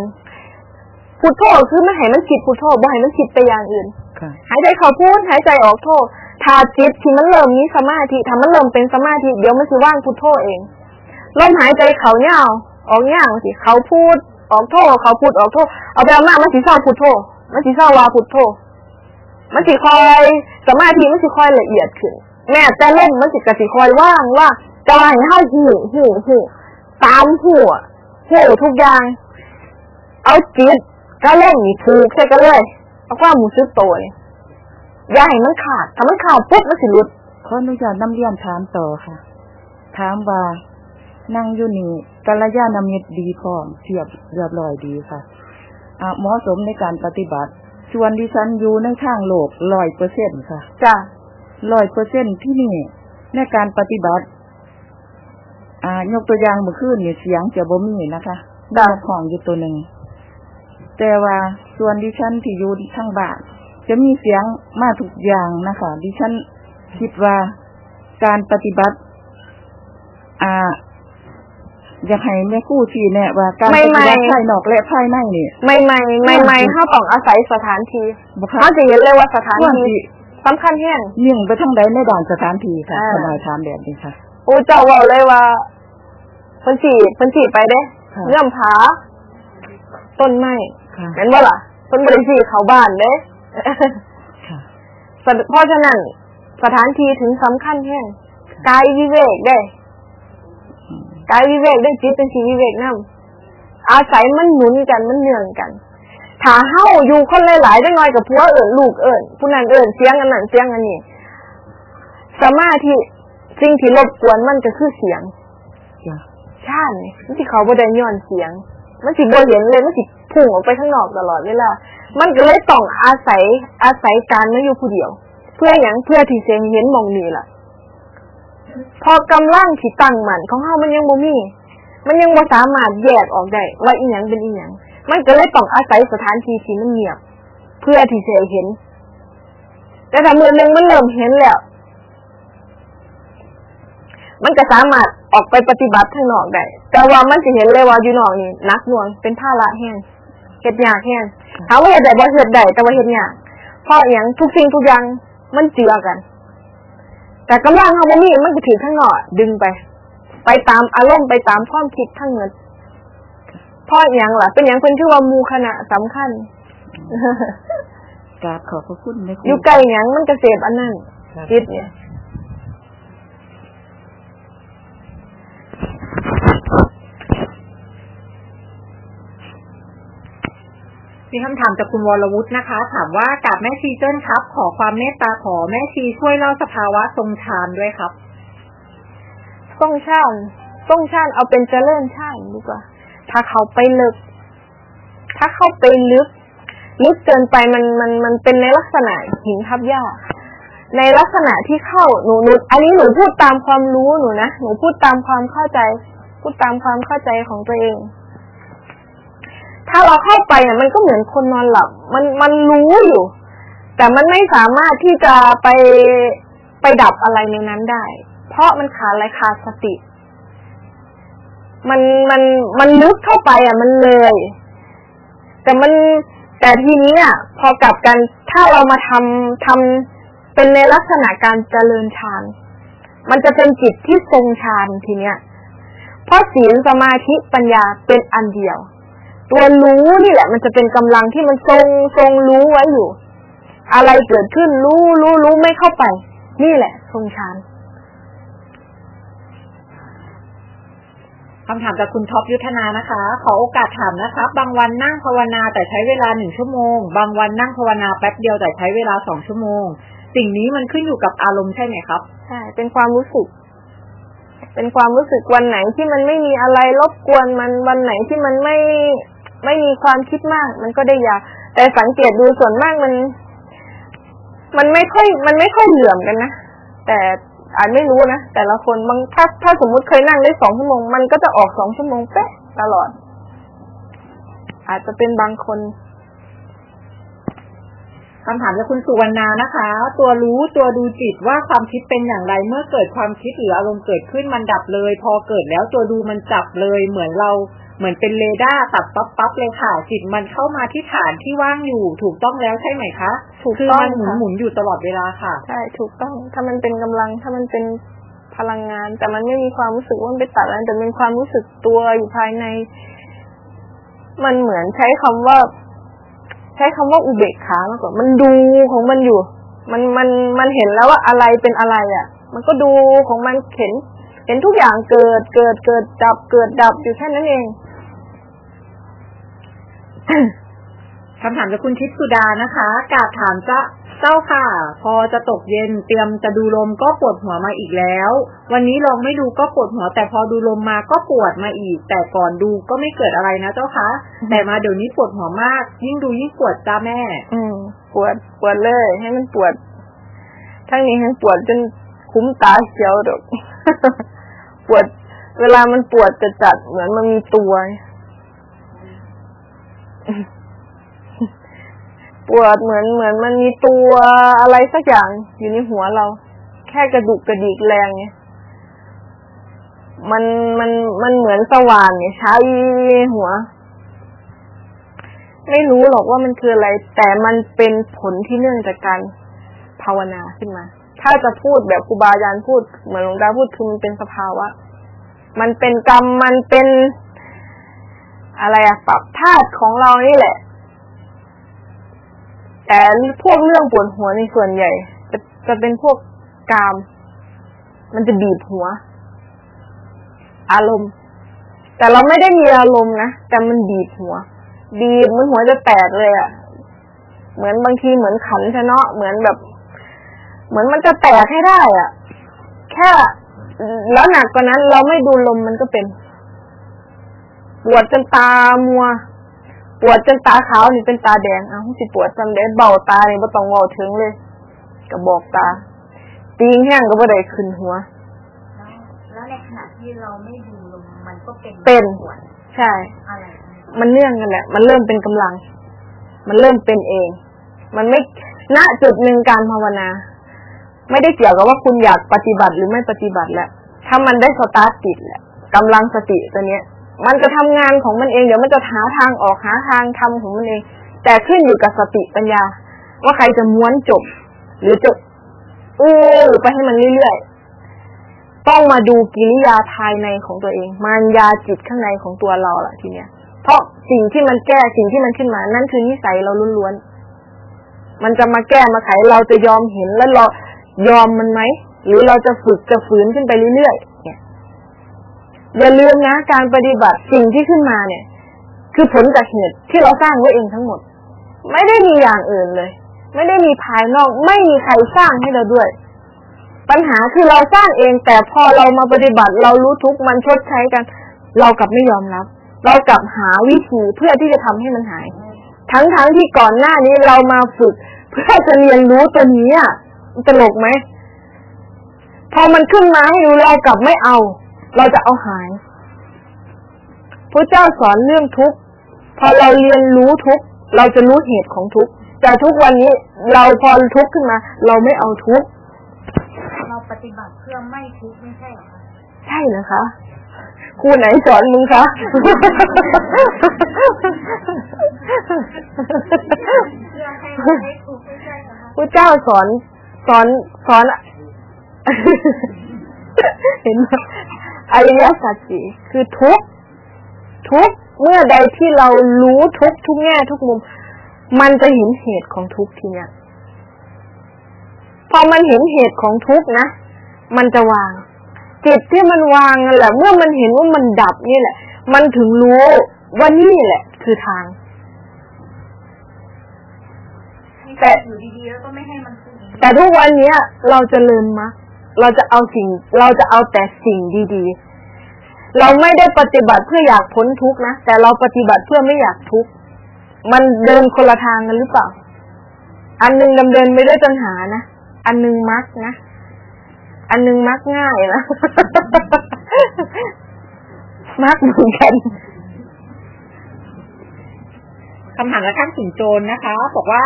พุทโธคือไม่ให้มันคิดพุทโธบ่ให้มันคิดไปอย่างอื่นค่ะหายใจเข้าพูดหายใจออกโทษถ้าจิตที่มันเริ่มมีสมาธิถ้ามันเริ่มเป็นสมาธิเดี๋ยวมันสิว่างพุทโธเองลมหายใจเขาเงาวออกเงาวสิเขาพูดออกโทษเขาพูดออกโทษเอาไปเอามามันสิเศร้าพุทโธมันสิเศร้าวาพุทโธ มันสิคอยสมาธิมันสิคอยละเอียดขึ้น แม่แต่เล่นมันสิกระสิคอยว่างว่าจะให้เฮาหูหูหูตามหูอะหูทุกอย่าง เอาจิตก็เล่นนี่ถูกใช่กันเลยเอาความมูซึกโตเลยอย่าให้มันขาดถ้ามันขาดปุ๊บมันสิหลุดขออนุญาตนำเรียนถามต่อค่ะ ถามว่านั่งอยู่นี่กัลยาณมิตรดีพร้อมเทียบเรียบร้อยดีค่ะเหมาะสมในการปฏิบัติ ส่วนดิฉันอยู่ในทางโลกร้อยเปอร์เซ็นค่ะจ้ะร้อยเปอร์เซ็นที่นี่ ในการปฏิบัติ อ่ายกตัวอย่างเมื่อคืนนี่เสียงจะบ่มีนะคะจ้ะนกของอยู่ตัวหนึ่งแต่ว่าส่วนดิฉันที่อยู่ทางบ้านจะมีเสียงมาทุกอย่างนะคะดิฉันคิดว่าการปฏิบัติ อ่า อยากให้แม่ครู่ทีเนี่ยว่าการปฏิบัติภายนอกและภายในนี่ไม่ไม่ไม่ไม่ๆเขาต้องอาศัยสถานที่บ่คะเขาจะเห็นเลยว่าสถานควรที่สิสำคัญแห้งยิ่งไปทางใดในด่านสถานที่ค่ะอ่าสบายถามแบบนี้ค่ะโอ้เจ้าบอกเลยว่าเพิ่นสีเพิ่นสีไปเด้ค่ะเงื่อมผาต้นไม้ค่ะเห็นบ่ล่ะเพิ่นบ่ได้สีเขาบ้านเด้ค่ะเพราะฉะนั้นสถานที่ถึงสำคัญแห้งกายวิเวกได้อืม กายวิเวกได้จิตเป็นสีวิเวกนำอาศัยมันหนุนกันมันเนื่องกันถ้าเฮาอยู่คนหลายๆได้น้อยกับผัวเอิญลูกเอิญผู้นั้นเอิญเสียงอันนั้นเสียงอันนี้สมาธิสิ่งที่รบกวนมันก็คือเสียงจ้ะชาตินี่มันสิเขาบ่ได้ย้อนเสียง มันสิบ่เห็นเลยมันสิพุ่งออกไปข้างนอกตลอดเวลามันก็เลยต้องอาศัยอาศัยการมาอยู่ผู้เดียว เพื่ออย่างเพื่อที่เสียงเห็นหมองนี่ล่ะ พอกำลังที่ตั้งมันของเฮามันยังบ่มี มันยังบ่สามารถแยกออกได้ว่าอีหยังเป็นอีหยังมันก็เลยต้องอาศัยสถานที่ที่มันเงียบ เพื่อที่จะเห็น แต่ถ้ามือหนึงมันเริ่มเห็นแล้ว มันก็สามารถออกไปปฏิบัติข้างนอกได้แต่ว่ามันจะเห็นเลยว่าอยู่นอกนี่หนักหน่วงเป็นภาระแห้งเฮ็ดยากแห้งถามว่าเฮ็ดได้บ่เฮ็ดได้แต่ว่าเฮ็ดยากเพราะอหย่างทุกสิ่งทุกอย่างมันเจือกัน แต่กำลังเฮาบ่มีมันก็ถือข้างนอกดึงไป ไปตามอารมณ์ไปตามความคิดทั้งหมดเพราะอหย่างล่ะ เป็นอย่างเพิ่นชื่อว่าหมู่คณะสำคัญกราบขอบพระคุณแม่ครูอยู่ไกลหยังมันก็เสพอันนั้นคิดเนี่ย มีคำถามจากคุณวรวุฒินะคะ ถามว่ากับแม่ชีเจิ้นครับ ขอความเมตตาขอแม่ชีช่วยเล่าสภาวะทรงฌานด้วยครับส่งชาติส่งชาติเอาเป็นเจริญชาติดีกว่า ถ้าเขาไปลึก ถ้าเข้าไปลึก ลึกเกินไปมันมันมันเป็นในลักษณะหินทับหญ้าในลักษณะที่เข้าหนูหนูอันนี้หนูพูดตามความรู้หนูนะหนูพูดตามความเข้าใจ พูดตามความเข้าใจของตัวเอง ถ้าเราเข้าไปเนี่ยมันก็เหมือนคนนอนหลับ มันมันรู้อยู่ แต่มันไม่สามารถที่จะไปไปดับอะไรในนั้นได้ เพราะมันขาดอะไรขาดสติ มันมันมันลึกเข้าไปอะ มันเลย แต่มันแต่ทีนี้อะพอกลับกันถ้าเรามาทำทำเป็นในลักษณะการเจริญฌานมันจะเป็นจิตที่ทรงฌานทีเนี้ย เพราะศีลสมาธิปัญญาเป็นอันเดียว ตัวรู้นี่แหละ มันจะเป็นกำลังที่มันทรงทรงรู้ไว้อยู่ อะไรเกิดขึ้นรู้รู้รู้ไม่เข้าไป นี่แหละ ทรงฌานคำถามจากคุณท็อปยุทธนานะคะ ขอโอกาสถามนะครับบางวันนั่งภาวนาแต่ใช้เวลาหนึ่งชั่วโมง บางวันนั่งภาวนาแป๊บเดียวแต่ใช้เวลาสองชั่วโมง สิ่งนี้มันขึ้นอยู่กับอารมณ์ใช่ไหมครับ ใช่ เป็นความรู้สึก เป็นความรู้สึกวันไหนที่มันไม่มีอะไรรบกวนมัน วันไหนที่มันไม่ ไม่มีความคิดมาก มันก็ได้ยา แต่สังเกตดูส่วนมากมัน มันไม่ค่อย มันไม่ค่อยเหลื่อมกันนะ แต่อาจไม่รู้นะ แต่ละคนบางถ้าถ้าสมมุติเคยนั่งได้สองชั่วโมง มันก็จะออกสองชั่วโมงเป๊ะตลอด อาจจะเป็นบางคนคำถามจากคุณสุวรรณานะคะ ตัวรู้ตัวดูจิตว่าความคิดเป็นอย่างไร เมื่อเกิดความคิดหรืออารมณ์เกิดขึ้นมันดับเลย พอเกิดแล้วตัวดูมันจับเลย เหมือนเรา เหมือนเป็นเรดาร์ตัดปั๊บปั๊บเลยค่ะจิตมันเข้ามาที่ฐานที่ว่างอยู่ ถูกต้องแล้วใช่ไหมคะถูกคือต้องมันหมุนค่ะหมุนอยู่ตลอดเวลาค่ะ ใช่ถูกต้องถ้ามันเป็นกำลังถ้ามันเป็นพลังงาน แต่มันไม่มีความรู้สึกว่ามันไปตัดอะไรแต่เป็นความรู้สึกตัวอยู่ภายใน มันเหมือนใช้คำว่า ใช้คำว่าอุเบกขามากกว่ามันดูของมันอยู่ มันมันมันเห็นแล้วว่าอะไรเป็นอะไรอะ มันก็ดูของมันเห็นเห็นทุกอย่างเกิดเกิดเกิดดับเกิดดับอยู่แค่นั้นเอง คำถามจากคุณชิดสุดานะคะกราบถามเจ้าเจ้าค่ะ พอจะตกเย็นเตรียมจะดูลมก็ปวดหัวมาอีกแล้ว วันนี้ลองไม่ดูก็ปวดหัว แต่พอดูลมมาก็ปวดมาอีก แต่ก่อนดูก็ไม่เกิดอะไรนะเจ้าคะแต่มาเดี๋ยวนี้ปวดหัวมาก ยิ่งดูยิ่งปวดจ้าแม่ อืมปวดปวดเลย ให้มันปวด ทั้งนี้ให้ปวดจนคุ้มตาเขียวดอกปวด เวลามันปวดจะจัดเหมือนมันมีตัว ปวดเหมือนเหมือนมันมีตัวอะไรสักอย่างอยู่ในหัวเรา แค่กระดุกกระดิกแรงเนี่ยมันมันมันเหมือนสว่านเนี่ยใช้หัว ไม่รู้หรอกว่ามันคืออะไร แต่มันเป็นผลที่เนื่องจากการภาวนาขึ้นมา ถ้าจะพูดแบบครูบาอาจารย์พูด เหมือนหลวงตาพูดคือมันเป็นสภาวะ มันเป็นกรรมมันเป็น อะไรอะปรับธาตุของเรานี่แหละ แต่พวกเรื่องปวดหัวในส่วนใหญ่ จะจะเป็นพวกกาม มันจะบีบหัว อารมณ์ แต่เราไม่ได้มีอารมณ์นะแต่มันบีบหัว บีบมันหัวจะแตกเลยอะเหมือนบางทีเหมือนขันชะเนาะเหมือนแบบ เหมือนมันจะแตกให้ได้อะ่ะแค่แล้วหนักกว่านั้นเราไม่ดูลมมันก็เป็น ปวดจนตามัว ปวดจนตาขาวนี่เป็นตาแดงอ้าวสิปวดจำได้เบาตานี่บ่ต้องเว้าถึงเลยกระบอกตา ตีงแห้งก็บ่ได้ขึ้นหัว แล้วแล้วในขณะที่เราไม่ดูลมมันก็เป็นเป็นปวดใช่อะไรมันเนื่องกันแหละ มันเริ่มเป็นกำลัง มันเริ่มเป็นเอง มันไม่ณจุดหนึ่งการภาวนา ไม่ได้เกี่ยวกับว่าคุณอยากปฏิบัติหรือไม่ปฏิบัติแล้วถ้ามันได้สตาร์ทติดแหละกำลังสติตัวเนี้ย มันจะทำงานของมันเองเดี๋ยวมันจะหาทางออกหาทางทำของมันเอง แต่ขึ้นอยู่กับสติปัญญา ว่าใครจะม้วนจบ หรือจะอู้ไปให้มันเรื่อยๆต้องมาดูกิริยาภายในของตัวเอง มารยาจิตข้างในของตัวเราล่ะทีเนี้ย เพราะสิ่งที่มันแก้สิ่งที่มันขึ้นมา นั่นคือนิสัยเราล้วนๆมันจะมาแก้มาไขเราจะยอมเห็นแล้วเรายอมมันไหมหรือเราจะฝึกจะฝืนขึ้นไปเรื่อยๆ อย่าลืมนะการปฏิบัติสิ่งที่ขึ้นมาเนี่ย คือผลจากเหตุที่เราสร้างไว้เองทั้งหมด ไม่ได้มีอย่างอื่นเลย ไม่ได้มีภายนอก ไม่มีใครสร้างให้เราด้วย ปัญหาคือเราสร้างเอง แต่พอเรามาปฏิบัติ เรารู้ทุกมันชดใช้กัน เรากลับไม่ยอมรับ เรากลับหาวิธีเพื่อที่จะทำให้มันหาย ทั้งๆทที่ก่อนหน้านี้เรามาฝึก เพื่อจะเรียนรู้ตัวนี้อะตลกไหมพอมันขึ้นมาให้ดูเรากลับไม่เอา เราจะเอาหายพระเจ้าสอนเรื่องทุกข์พอเราเรียนรู้ทุกข์เราจะรู้เหตุของทุกข์แต่ทุกวันนี้เราพอทุกข์ขึ้นมา เราไม่เอาทุกข์เราปฏิบัติเพื่อไม่ทุกข์ไม่ใช่เหรอคะใช่นะคะครูไหนสอนมึงคะเพื่อให้เราไม่ทุกข์ไม่ใช่เหรอคะพระเจ้าสอนสอนสอน เห็นไหม อริยสัจสี่คือทุกข์ทุกข์เมื่อใดที่เรารู้ทุกข์ทุกแง่ทุกมุม มันจะเห็นเหตุของทุกข์ทีเนี้ยพอมันเห็นเหตุของทุกข์นะ มันจะวาง จิตที่มันวางนั่นแหละ เมื่อมันเห็นว่ามันดับนี่แหละ มันถึงรู้ว่านี่แหละ คือทางไม่ใช่อยู่ดีๆแล้วก็ไม่ให้มันทุกข์อย่างนี้แต่ทุกวันเนี้ย เราจะลืมมะ เราจะเอาสิ่ง เราจะเอาแต่สิ่งดีๆ เราไม่ได้ปฏิบัติเพื่ออยากพ้นทุกข์นะ แต่เราปฏิบัติเพื่อไม่อยากทุกข์ มันเดินคนละทางกันหรือเปล่า อันหนึงดำเนินไม่ได้ตัณหานะ อันหนึงมักนะ อันหนึงมักง่ายนะ มักเหมือนกันคำถามและข้างถึงโจรนะคะ บอกว่า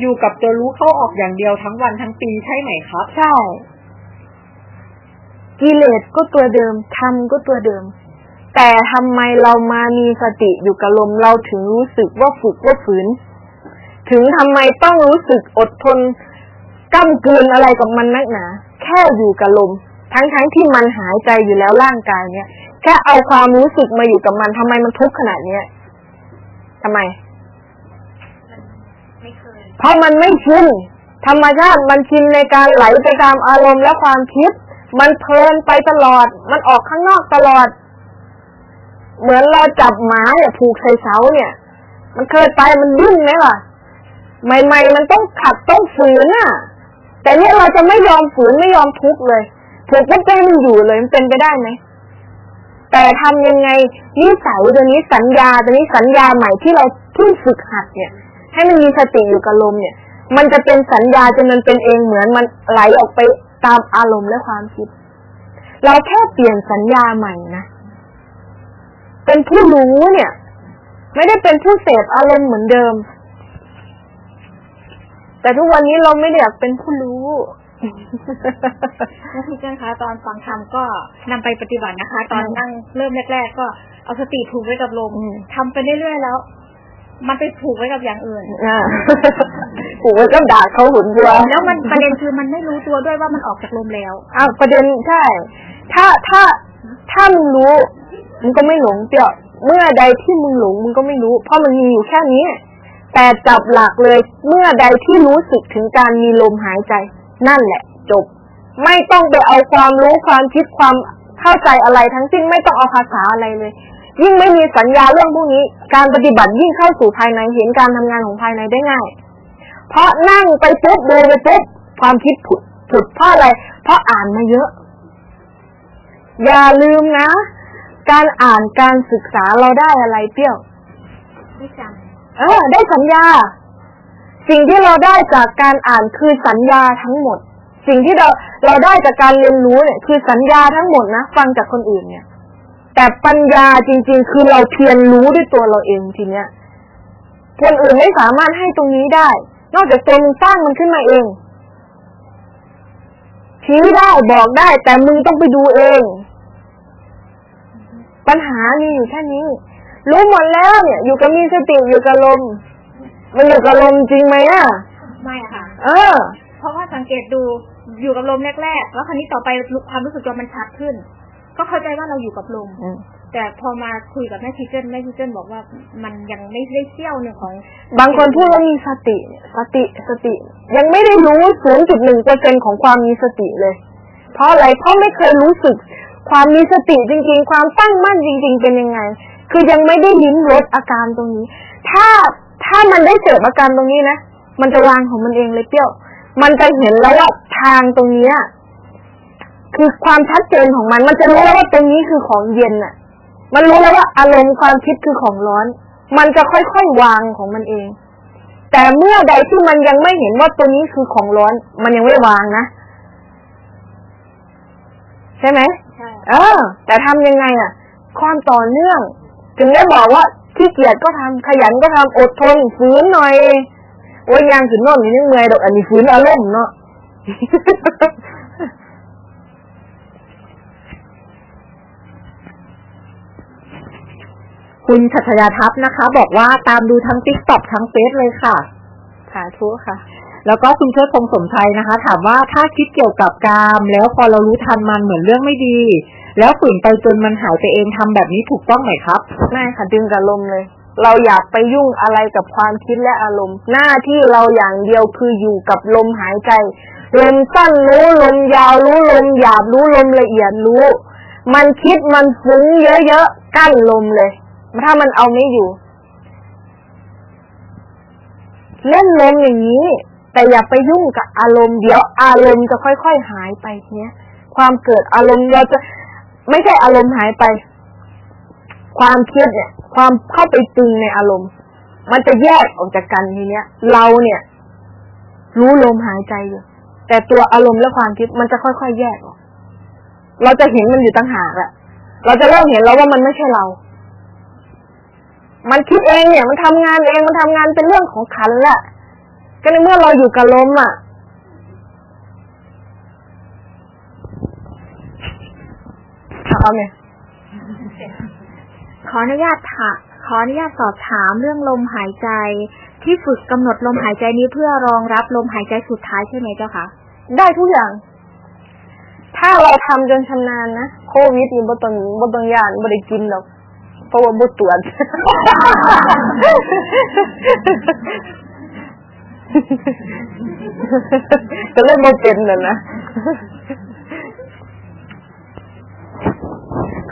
อยู่กับตัวรู้เข้าออกอย่างเดียวทั้งวันทั้งปีใช่ไหมครับ ใช่ กิเลสก็ตัวเดิมธรรมก็ตัวเดิม แต่ทำไมเรามามีสติอยู่กับลมเราถึงรู้สึกว่าฝึกว่าฝืน ถึงทำไมต้องรู้สึกอดทนก้ำกืนอะไรกับมันนักหนา แค่อยู่กับลม ทั้งๆทที่มันหายใจอยู่แล้วร่างกายเนี่ยแค่เอาความรู้สึกมาอยู่กับมันทำไมมันทุกข์ขนาดเนี้ยทำไมไม่เคยเพราะมันไม่ชินธรรมชาติมันชินในการไหลไปตามอารมณ์และความคิด มันเพลินไปตลอด มันออกข้างนอกตลอด เหมือนเราจับหมาเนี่ยผูกใส่เสาเนี่ย มันเคยไปมันดิ้นไหมล่ะ ใหม่ ๆ มันต้องขัดต้องฝืนน่ะ แต่เนี่ยเราจะไม่ยอมฝืนไม่ยอมทุกข์เลยถูกปุ๊บให้มันอยู่เลยมันเป็นไปได้ไหมแต่ทำยังไงนิสัยตัวนี้สัญญาตัวนี้สัญญาใหม่ที่เราเพิ่งฝึกหัดเนี่ย ให้มันมีสติอยู่กับลมเนี่ย มันจะเป็นสัญญาจนมันเป็นเองเหมือนมันไหลออกไป ตามอารมณ์และความคิด เราแค่เปลี่ยนสัญญาใหม่นะ เป็นผู้รู้เนี่ย ไม่ได้เป็นผู้เสพอารมณ์เหมือนเดิม แต่ทุกวันนี้เราไม่ได้อยากเป็นผู้รู้แล้วพี่เจ้าคะตอนฟังธรรมก็นำไปปฏิบัตินะคะ ตอนนั่งเริ่มแรกๆก็เอาสติผูกไว้กับลมอืมทำไปเรื่อยๆแล้ว มันไปผูกไว้กับอย่างอื่นอ่าผูกไว้ก็ด่าเขาหุ่นเดียวแล้วมันประเด็นคือมันไม่รู้ตัวด้วยว่ามันออกจากลมแล้วอ้าวประเด็นใช่ ถ้าถ้าถ้ามึงรู้มึงก็ไม่หลงเปรียวเมื่อใดที่มึงหลงมึงก็ไม่รู้ เพราะมันมีอยู่แค่นี้ แต่จับหลักเลย เมื่อใดที่รู้สึกถึงการมีลมหายใจ นั่นแหละ จบ ไม่ต้องไปเอาความรู้ความคิดความเข้าใจอะไรทั้งสิ้นไม่ต้องเอาภาษาอะไรเลย ยิ่งไม่มีสัญญาเรื่องพวกนี้ การปฏิบัติยิ่งเข้าสู่ภายในเห็นการทำงานของภายในได้ง่าย เพราะนั่งไปปุ๊บดูไปปุ๊บความคิดผุดผุดเพราะอะไร เพราะอ่านมาเยอะ อย่าลืมนะ การอ่านการศึกษาเราได้อะไรเปรี้ยวไม่จเออ ได้สัญญา สิ่งที่เราได้จากการอ่านคือสัญญาทั้งหมด สิ่งที่เราเราได้จากการเรียนรู้เนี่ย คือสัญญาทั้งหมดนะ ฟังจากคนอื่นเนี่ย แต่ปัญญาจริง ๆ คือเราเพียรรู้ด้วยตัวเราเองทีเนี้ยคนอื่นไม่สามารถให้ตรงนี้ได้ นอกจากตัวมึงสร้างมันขึ้นมาเองชี้ได้บอกได้ แต่มึงต้องไปดูเอง ปัญหามีอยู่แค่นี้ รู้หมดแล้วเนี่ย อยู่กับมีสติอยู่กับลม มันอยู่กับลมจริงไหมอะไม่อะค่ะ เออ เพราะว่าสังเกตดูอยู่กับลมแรกๆแล้วคราวนี้ต่อไปความรู้สึกตัวมันชัดขึ้น ก็เข้าใจว่าเราอยู่กับลมแต่พอมาคุยกับแม่ทีเจนแม่ทีเจนบอกว่ามันยังไม่ได้เที่ยวหนึ่งของ บางคนพูดว่ามีสติเนี่ยสติสติ ยังไม่ได้รู้ศูนย์จุดหนึ่งเปอร์เซ็นของความมีสติเลย เพราะอะไรเพราะไม่เคยรู้สึก ความมีสติจริง ๆ ความตั้งมั่นจริง ๆ เป็นยังไง คือยังไม่ได้ลิ้มรสอาการตรงนี้ ถ้าถ้ามันได้เสพอาการตรงนี้นะมันจะวางของมันเองเลยเปรี้ยว มันจะเห็นแล้วว่าทางตรงเนี้ย คือความชัดเจนของมัน มันจะรู้แล้วว่าตรงนี้คือของเย็นน่ะมันรู้แล้วว่าอารมณ์ความคิดคือของร้อน มันจะค่อยๆวางของมันเอง แต่เมื่อใดที่มันยังไม่เห็นว่าตัวนี้คือของร้อน มันยังไม่วางนะ ใช่ไหมใช่เออ แต่ทำยังไงอะความต่อเนื่อง ถึงได้บอกว่าขี้เกียจก็ทำขยันก็ทำอดทนฝืนหน่อยโอ้ยยางขืนโน่นนี่นึงเมื่อยดอกอันนี้ฝืนอารมณ์เนาะ คุณชัชยาทัพนะคะ บอกว่าตามดูทั้งติ๊กต็อกทั้งเฟซเลยค่ะสาธุค่ะ แล้วก็คุณเชิดพงษ์สมชัยนะคะ ถามว่าถ้าคิดเกี่ยวกับกาม แล้วพอเรารู้ทันมันเหมือนเรื่องไม่ดี แล้วฝืนไปจนมันหายไปเองทำแบบนี้ถูกต้องไหมครับไม่ค่ะดึงกับลมเลย เราอยากไปยุ่งอะไรกับความคิดและอารมณ์ หน้าที่เราอย่างเดียวคืออยู่กับลมหายใจลมสั้นรู้ลมยาวรู้ลมหยาบรู้ลมละเอียดรู้ มันคิดมันฟุ้งเยอะๆกั้นลมเลย ถ้ามันเอาไม่อยู่ เล่นลมอย่างนี้ แต่อย่าไปยุ่งกับอารมณ์เดี๋ยวอารมณ์จะค่อยๆหายไปเนี้ย ความเกิดอารมณ์เราจะไม่ใช่อารมณ์หายไป ความคิดเนี่ย ความเข้าไปตึงในอารมณ์ มันจะแยกออกจากกันทีเนี้ย เราเนี่ย รู้ลมหายใจอยู่แต่ตัวอารมณ์และความคิดมันจะค่อยๆแยกออก เราจะเห็นมันอยู่ตั้งหากอะเราจะเริ่มเห็นแล้วว่ามันไม่ใช่เรา มันคิดเองเนี่ย มันทำงานเองมันทำงานเป็นเรื่องของขันแหละก็ในเมื่อเราอยู่กับลมอะเอาเนี่ยขออนุญาตถาขออนุญาตสอบถามเรื่องลมหายใจ ที่ฝึกกำหนดลมหายใจนี้เพื่อรองรับลมหายใจสุดท้ายใช่ไหมเจ้าคะได้ทุกอย่าง ถ้าเราทำจนชำนาญนะโควิดนี่บ่ต้องบ่ต้องย่านบ่ได้กินหรอก เพราะว่าบ่ตรวจก็เลยบ่เป็นน่ะนะ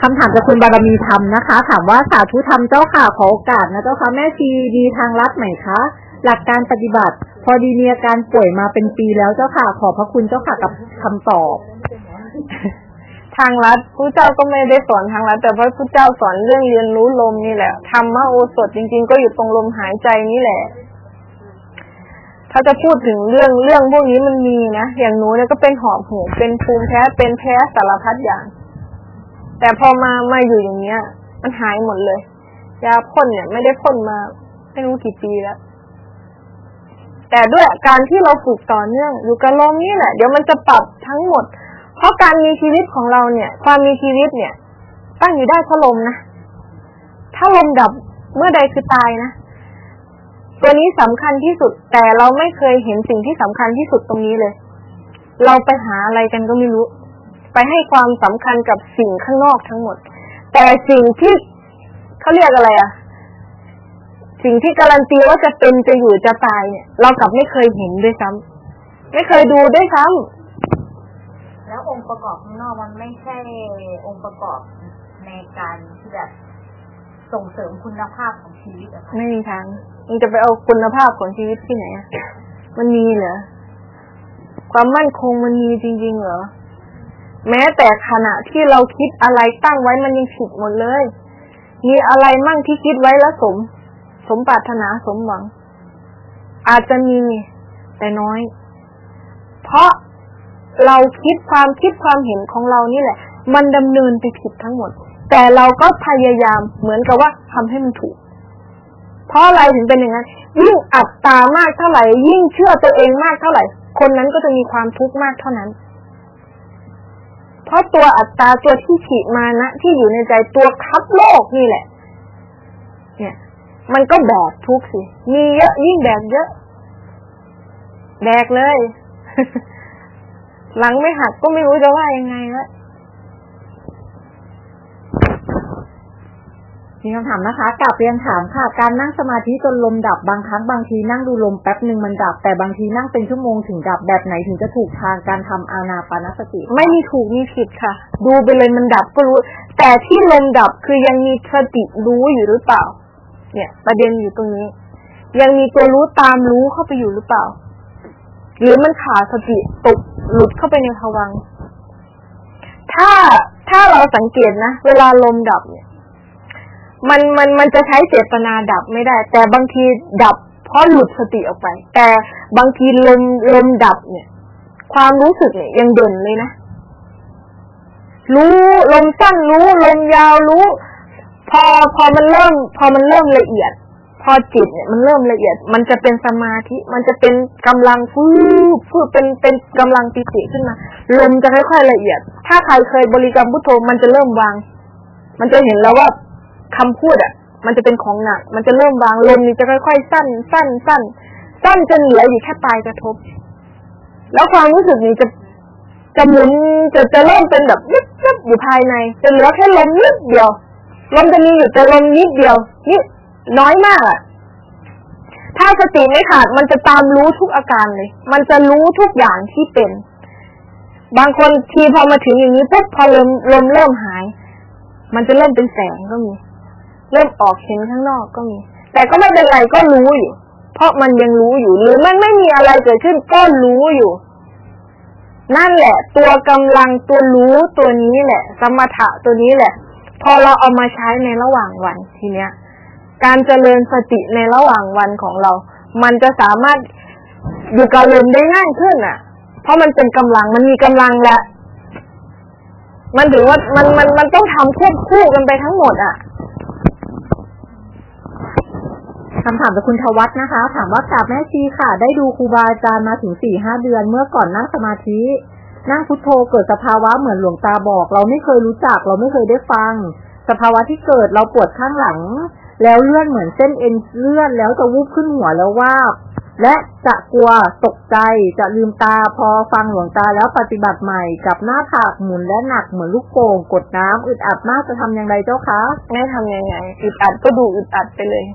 คำถามจากคุณบารมีธรรมนะคะ ถามว่าสาธุธรรมเจ้าค่ะขอโอกาสนะเจ้าค่ะแม่ชีดีทางลัดไหมคะ หลักการปฏิบัติ พอดีมีอาการป่วยมาเป็นปีแล้วเจ้าค่ะ ขอพระคุณเจ้าค่ะกับคำตอบ ทางรัฐผู้เจ้าก็ไม่ได้สอนทางรัฐแต่พระผู้เจ้าสอนเรื่องเรียนรู้ลมนี่แหละธรรมโอสถจริง ๆ ก็อยู่ตรงลมหายใจนี่แหละ ถ้าจะพูดถึงเรื่องเรื่องพวกนี้มันมีนะอย่างหนูเนี่ยก็เป็นหอบหูเป็นภูมิแพ้เป็นแพ้สารพัดอย่าง แต่พอมามาอยู่อย่างเงี้ย มันหายหมดเลยยาพ่นเนี่ย ไม่ได้พ่นมาไม่รู้กี่ปีแล้วแต่ด้วยการที่เราฝึกต่อเนื่องอยู่กับลมนี่แหละเดี๋ยวมันจะปรับทั้งหมด เพราะการมีชีวิตของเราเนี่ย ความมีชีวิตเนี่ย ตั้งอยู่ได้เพราะลมนะ ถ้าลมดับเมื่อใดคือตายนะ ตัวนี้สำคัญที่สุด แต่เราไม่เคยเห็นสิ่งที่สำคัญที่สุดตรงนี้เลย เราไปหาอะไรกันก็ไม่รู้ ไปให้ความสำคัญกับสิ่งข้างนอกทั้งหมด แต่สิ่งที่เขาเรียกอะไรอะสิ่งที่การันตีว่าจะเป็นจะอยู่จะตายเนี่ย เรากลับไม่เคยเห็นด้วยซ้ำไม่เคยดูด้วยซ้ำ แล้วองค์ประกอบข้างนอกมันไม่ใช่องค์ประกอบในการที่แบบส่งเสริมคุณภาพของชีวิตอะค่ะไม่มีทางมันจะไปเอาคุณภาพของชีวิตที่ไหนอะมันมีเหรอความมั่นคงมันมีจริงๆเหรอแม้แต่ขณะที่เราคิดอะไรตั้งไว้มันยังผิดหมดเลย มีอะไรมั่งที่คิดไว้แล้วสม สมปรารถนาสมหวัง อาจจะมีแต่น้อย เพราะ เราคิดความคิดความเห็นของเรานี่แหละ มันดำเนินไปผิดทั้งหมด แต่เราก็พยายามเหมือนกับว่าทำให้มันถูก เพราะอะไรถึงเป็นอย่างนั้นยิ่งอัตตามากเท่าไหร่ ยิ่งเชื่อตัวเองมากเท่าไหร่ คนนั้นก็จะมีความทุกข์มากเท่านั้น เพราะตัวอัตตาตัวที่ฉีมานะ ที่อยู่ในใจตัวคับโลกนี่แหละ เนี่ย มันก็แบกทุกข์สิ มีเยอะยิ่งแบกเยอะ แบกเลย หลังไม่หักก็ไม่รู้จะว่ายังไงละมีคำถามนะคะกลับเรียนถามค่ะ การนั่งสมาธิจนลมดับบางครั้งบางทีนั่งดูลมแป๊บหนึ่งมันดับ แต่บางทีนั่งเป็นชั่วโมงถึงดับแบบไหนถึงจะถูกทางการทำอานาปานสติ ไม่มีถูกมีผิดค่ะ ดูไปเลยมันดับก็รู้ แต่ที่ลมดับคือยังมีสติรู้อยู่หรือเปล่า เนี่ย ประเด็นอยู่ตรงนี้ ยังมีตัวรู้ตามรู้เข้าไปอยู่หรือเปล่า หรือมันขาดสติตกหลุดเข้าไปในภวัง ถ้าถ้าเราสังเกตนะ เวลาลมดับเนี่ยมันมันมันจะใช้เจตนาดับไม่ได้ แต่บางทีดับ เพราะหลุดสติออกไป แต่บางทีลมลมดับเนี่ย ความรู้สึกเนี่ยยังเด่นเลยนะ รู้ลมสั้นรู้ลมยาวรู้ พอพอมันเริ่ม พอมันเริ่มละเอียด พอจิตเนี่ยมันเริ่มละเอียด มันจะเป็นสมาธิ มันจะเป็นกำลังฟื้ฟื้เป็นเป็นกำลังปิติขึ้นมา ลมจะค่อยๆละเอียด ถ้าใครเคยบริกรรมพุทโธมันจะเริ่มวาง มันจะเห็นแล้วว่าคำพูดอะ มันจะเป็นของหนัก มันจะเริ่มวางลมนี่จะค่อยๆสั้น สั้น สั้น สั้นจนเหลืออยู่แค่ปลายกระทบ แล้วความรู้สึกนี้จะจะหมุนจะจะเริ่มเป็นแบบยิบยิบอยู่ภายในจะเหลือแค่ลมนิดเดียวลมจะมีอยู่แต่ลมนิดเดียวนี่ น้อยมากอะถ้าสติไม่ขาดมันจะตามรู้ทุกอาการเลย มันจะรู้ทุกอย่างที่เป็น บางคนทีพอมาถึงอย่างนี้ปุ๊บพอลมลมเริ่มหาย มันจะเริ่มเป็นแสงก็มี เริ่มออกเห็นข้างนอกก็มี แต่ก็ไม่เป็นไรก็รู้อยู่ เพราะมันยังรู้อยู่ หรือมันไม่มีอะไรเกิดขึ้นก็รู้อยู่ นั่นแหละ ตัวกำลังตัวรู้ตัวนี้แหละ สมถะตัวนี้แหละ พอเราเอามาใช้ในระหว่างวันทีเนี้ย การเจริญสติในระหว่างวันของเรา มันจะสามารถอยู่กับลมได้ง่ายขึ้นอะ เพราะมันเป็นกำลังมันมีกำลังแล้วมันถือว่ามันมันมันต้องทำควบคู่กันไปทั้งหมดอะคำถามจากคุณทวัฒน์นะคะ ถามว่ากราบแม่ชีค่ะ ได้ดูครูบาอาจารย์มาถึงสี่ห้าเดือน เมื่อก่อนนั่งสมาธิ นั่งพุทโธเกิดสภาวะเหมือนหลวงตาบอก เราไม่เคยรู้จัก เราไม่เคยได้ฟัง สภาวะที่เกิดเราปวดข้างหลัง แล้วเลื่อนเหมือนเส้นเอ็นเลื่อนแล้วจะวูบขึ้นหัวแล้วว่าบและจะกลัวตกใจจะลืมตาพอฟังหลวงตาแล้วปฏิบัติใหม่กับหน้าผากหมุนและหนักเหมือนลูกโป่งกดน้ำอึดอัดมากจะทำอย่างไรเจ้าคะไม่ทำยังไงอึดอัดก็ดูอึดอัดไปเลย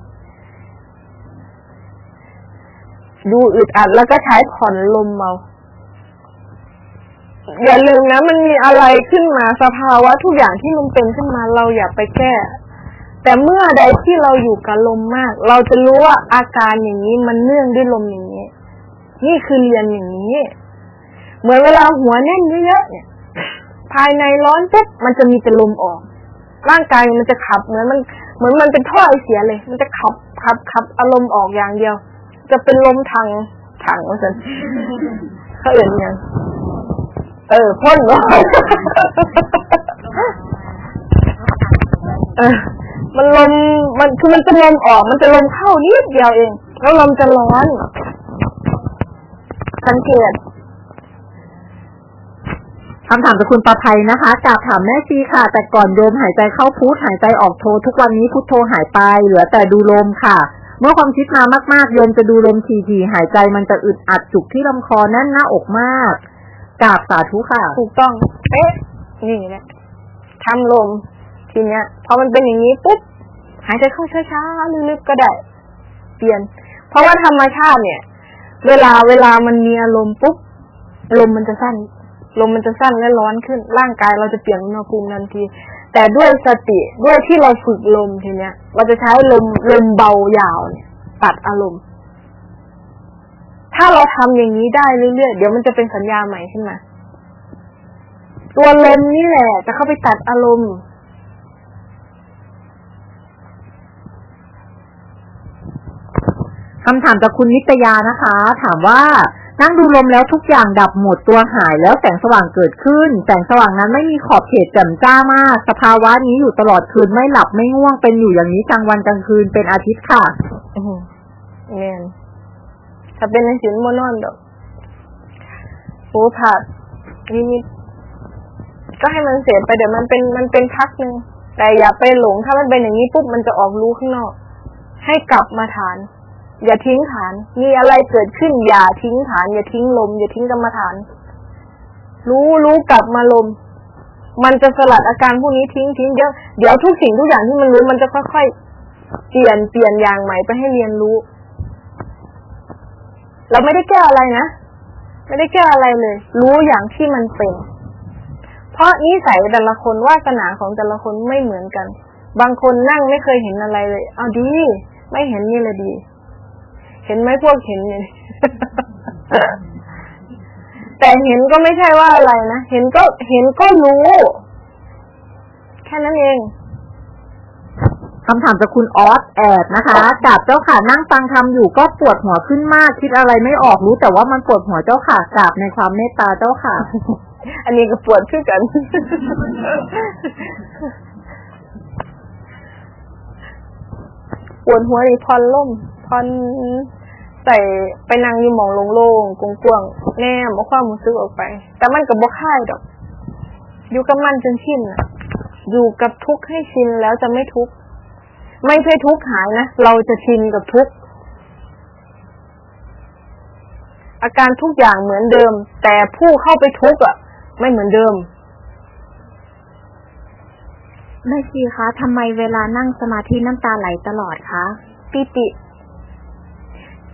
ดูอึดอัดแล้วก็ใช้ผ่อนลมเอาอย่าลืมนะมันมีอะไรขึ้นมาสภาวะทุกอย่างที่มันเป็นขึ้นมาเราอย่าไปแก้ แต่เมื่อใดที่เราอยู่กับลมมาก เราจะรู้ว่าอาการอย่างนี้มันเนื่องด้วยลมอย่างนี้ นี่คือเรียนอย่างนี้ เหมือนเวลาหัวแน่นเยอะๆเนี่ย ภายในร้อนปุ๊บมันจะมีแต่ลมออก ร่างกายมันจะขับเหมือนมันเหมือนมันเป็นท่อไอเสียเลย มันจะขับขับขับอารมณ์ออกอย่างเดียว จะเป็นลมทางทางว่าสันเขาเอื่นยังเออพ่นวะเออ มันลมมันคือมันจะลมออกมันจะลมเข้านิดเดียวเอง แล้วลมจะร้อน สังเกตคำถามจากคุณประภัยนะคะกราบถามแม่ชีค่ะ แต่ก่อนโยมหายใจเข้าพุทหายใจออกโท ทุกวันนี้พุทโทหายไป เหลือแต่ดูลมค่ะ เมื่อความคิดมามากๆโยมจะดูลมทีๆหายใจมันจะอึดอัดจุกที่ลำคอแน่นหน้าอกมากกราบสาธุค่ะ ถูกต้องเป๊ะ นี่แหละทำลม ทีเนี้ยพอมันเป็นอย่างนี้ปุ๊บหายใจเข้าช้าๆลึกๆก็ได้ เปลี่ยน เพราะว่าธรรมชาติเนี่ย เวลาเวลามันมีอารมณ์ปุ๊บลมมันจะสั้นลมมันจะสั้นและร้อนขึ้น ร่างกายเราจะเปลี่ยนอุณหภูมิทันที แต่ด้วยสติด้วยที่เราฝึกลมทีเนี้ย เราจะใช้ลมลมเบายาวเนี่ย ตัดอารมณ์ ถ้าเราทำอย่างนี้ได้เรื่อยๆเดี๋ยวมันจะเป็นสัญญาใหม่ขึ้นมาตัวลมนี่แหละจะเข้าไปตัดอารมณ์ คำถามจากคุณนิตยานะคะ ถามว่านั่งดูลมแล้วทุกอย่างดับหมดตัวหายแล้วแสงสว่างเกิดขึ้น แสงสว่างนั้นไม่มีขอบเขตแจ่มจ้ามาก สภาวะนี้อยู่ตลอดคืนไม่หลับไม่ง่วงเป็นอยู่อย่างนี้กลางวันกลางคืนเป็นอาทิตย์ค่ะอืมแม่นถ้าเป็นในสินโมนอนดอกโอ้ผัดนิมิตก็ให้มันเสียไปเดี๋ยวมันเป็นมันเป็นพักหนึ่งแต่อย่าไปหลงถ้ามันเป็นอย่างนี้ปุ๊บมันจะออกรู้ข้างนอก ให้กลับมาฐาน อย่าทิ้งฐาน มีอะไรเกิดขึ้นอย่าทิ้งฐาน อย่าทิ้งลม อย่าทิ้งกรรมฐาน รู้รู้กลับมาลม มันจะสลัดอาการพวกนี้ทิ้งทิ้งเดี๋ยวเดี๋ยวทุกสิ่งทุกอย่างที่มันรู้มันจะค่อยๆเปลี่ยนเปลี่ยนอย่างใหม่ไปให้เรียนรู้ เราไม่ได้แก้อะไรนะไม่ได้แก้อะไรเลย รู้อย่างที่มันเป็น เพราะนิสัยแต่ละคนวาสนาของแต่ละคนไม่เหมือนกัน บางคนนั่งไม่เคยเห็นอะไรเลย เอาดี ไม่เห็นนี่เลยดี เห็นไหมพวกเห็นเนี่ยแต่เห็นก็ไม่ใช่ว่าอะไรนะ เห็นก็เห็นก็รู้ แค่นั้นเองคำถามจากคุณออสแอดนะคะกราบเจ้าค่ะนั่งฟังทำอยู่ก็ปวดหัวขึ้นมาก คิดอะไรไม่ออกรู้ แต่ว่ามันปวดหัวเจ้าค่ะกราบในความเมตตาเจ้าค่ะ อันนี้ก็ปวดขึ้นกันปวดหัวนี่พอนล่มพอน ใส่ไปนั่งอยู่หมองโล่งๆกว้างๆแนมเอาความรู้สึกออกไป แต่มันก็บ่ค่ายดอก อยู่กับมันจนชินอะอยู่กับทุกข์ให้ชินแล้วจะไม่ทุกข์ไม่ใช่ทุกข์หายนะ เราจะชินกับทุกข์อาการทุกอย่างเหมือนเดิม แต่ผู้เข้าไปทุกข์อะ ไม่เหมือนเดิมแม่ชีคะทำไมเวลานั่งสมาธิน้ำตาไหลตลอดคะปิติ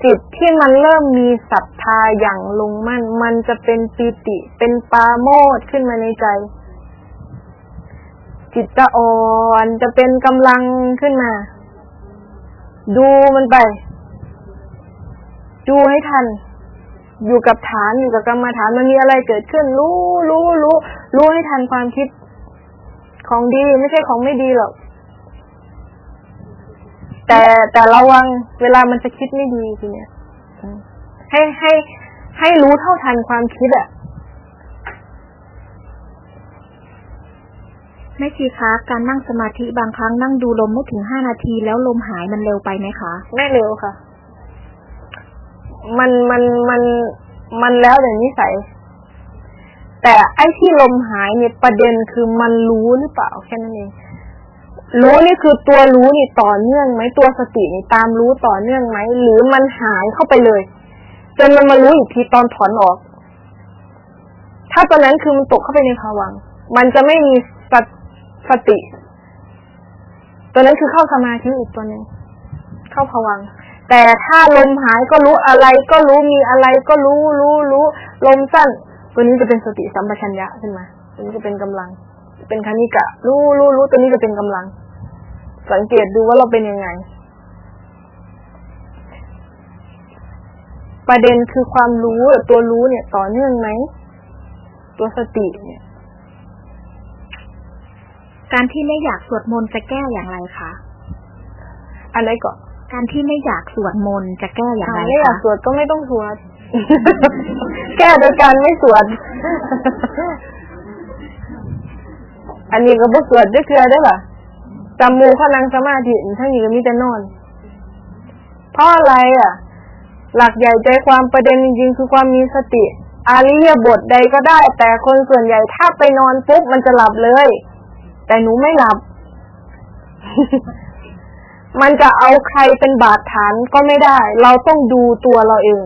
จิตที่มันเริ่มมีศรัทธาอย่างลงมั่น มันจะเป็นปิติ เป็นปาโมดขึ้นมาในใจ จิตจะอ่อนจะเป็นกำลังขึ้นมา ดูมันไป ดูให้ทัน อยู่กับฐานอยู่กับกรรมฐานมันมีอะไรเกิดขึ้น รู้รู้รู้รู้ให้ทันความคิด ของดีไม่ใช่ของไม่ดีหรอก แต่แต่ระวังเวลามันจะคิดไม่ดีทีเนี้ยอืมให้ให้ให้รู้เท่าทันความคิดอะแม่ชีคะการนั่งสมาธิบางครั้งนั่งดูลมไม่ถึงห้านาทีแล้วลมหายมันเร็วไปไหมคะไม่เร็วค่ะ มันมันมันมันแล้วแต่นิสัย แต่ไอ้ที่ลมหายเนี่ยประเด็นคือมันรู้หรือเปล่าแค่นั้นเอง รู้นี่คือตัวรู้นี่ต่อเนื่องไหมตัวสตินี่ตามรู้ต่อเนื่องไหมหรือมันหายเข้าไปเลยจนมันมารู้อีกทีตอนถอนออก ถ้าตอนนั้นคือมันตกเข้าไปในภวังมันจะไม่มีสตสติตัวนั้นคือเข้าสมาธิอีกตัวหนึ่งเข้าภวังแต่ถ้าลมหายก็รู้อะไรก็รู้มีอะไรก็รู้รู้รู้ลมสั้นตัวนี้จะเป็นสติสัมปชัญญะขึ้นมาตัวนี้จะเป็นกำลัง เป็นคณิกะ รู้รู้รู้ตัวนี้จะเป็นกำลัง สังเกตดูว่าเราเป็นยังไง ประเด็นคือความรู้หรือตัวรู้เนี่ย ต่อเนื่องไหมตัวสติเนี่ย การที่ไม่อยากสวดมนต์จะแก้อย่างไรคะอันไหนก่อนการที่ไม่อยากสวดมนต์จะแก้อย่างไรไม่อยาคะกสวดก็ไม่ต้องสวด แก้โดยการไม่สวด อันนี้ก็บ่สวดได้เกลือได้ป่ะจำมูเขานั่งสมาธิทั้งนี้ก็มีแต่นอน เพราะอะไรอะ หลักใหญ่ใจความประเด็นจริงๆคือความมีสติ อาริยบทใดก็ได้ แต่คนส่วนใหญ่ถ้าไปนอนปุ๊บมันจะหลับเลย แต่หนูไม่หลับ มันจะเอาใครเป็นบาดฐานก็ไม่ได้ เราต้องดูตัวเราเอง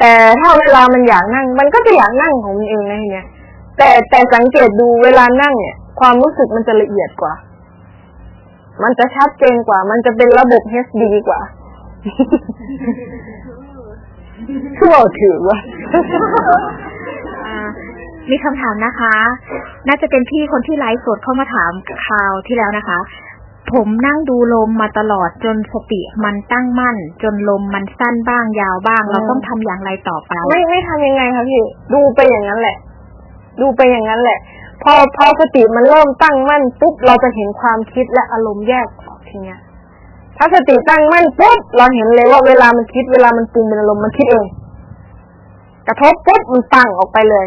แต่ถ้าเวลามันอยากนั่ง มันก็จะอยากนั่งของมันเองนะเนี้ย แต่แต่สังเกตดูเวลานั่งเนี่ย ความรู้สึกมันจะละเอียดกว่า มันจะชัดเจนกว่า มันจะเป็นระบบ HD กว่าคือบอกถือว่าอ่ามีคำถามนะคะ น่าจะเป็นพี่คนที่ไลฟ์สดเข้ามาถามคราวที่แล้วนะคะ ผมนั่งดูลมมาตลอดจนสติมันตั้งมั่น จนลมมันสั้นบ้างยาวบ้าง เราต้องทำอย่างไรต่อไป ไม่ไม่ทำยังไงคะพี่ ดูไปอย่างนั้นแหละ ดูไปอย่างนั้นแหละ พอพอสติมันเริ่มตั้งมั่นปุ๊บเราจะเห็นความคิดและอารมณ์แยกออกทีเนี้ยถ้าสติตั้งมั่นปุ๊บเราเห็นเลยว่าเวลามันคิดเวลามันปรุงเป็นอารมณ์มันคิดเองกระทบปุ๊บมันตั้งออกไปเลย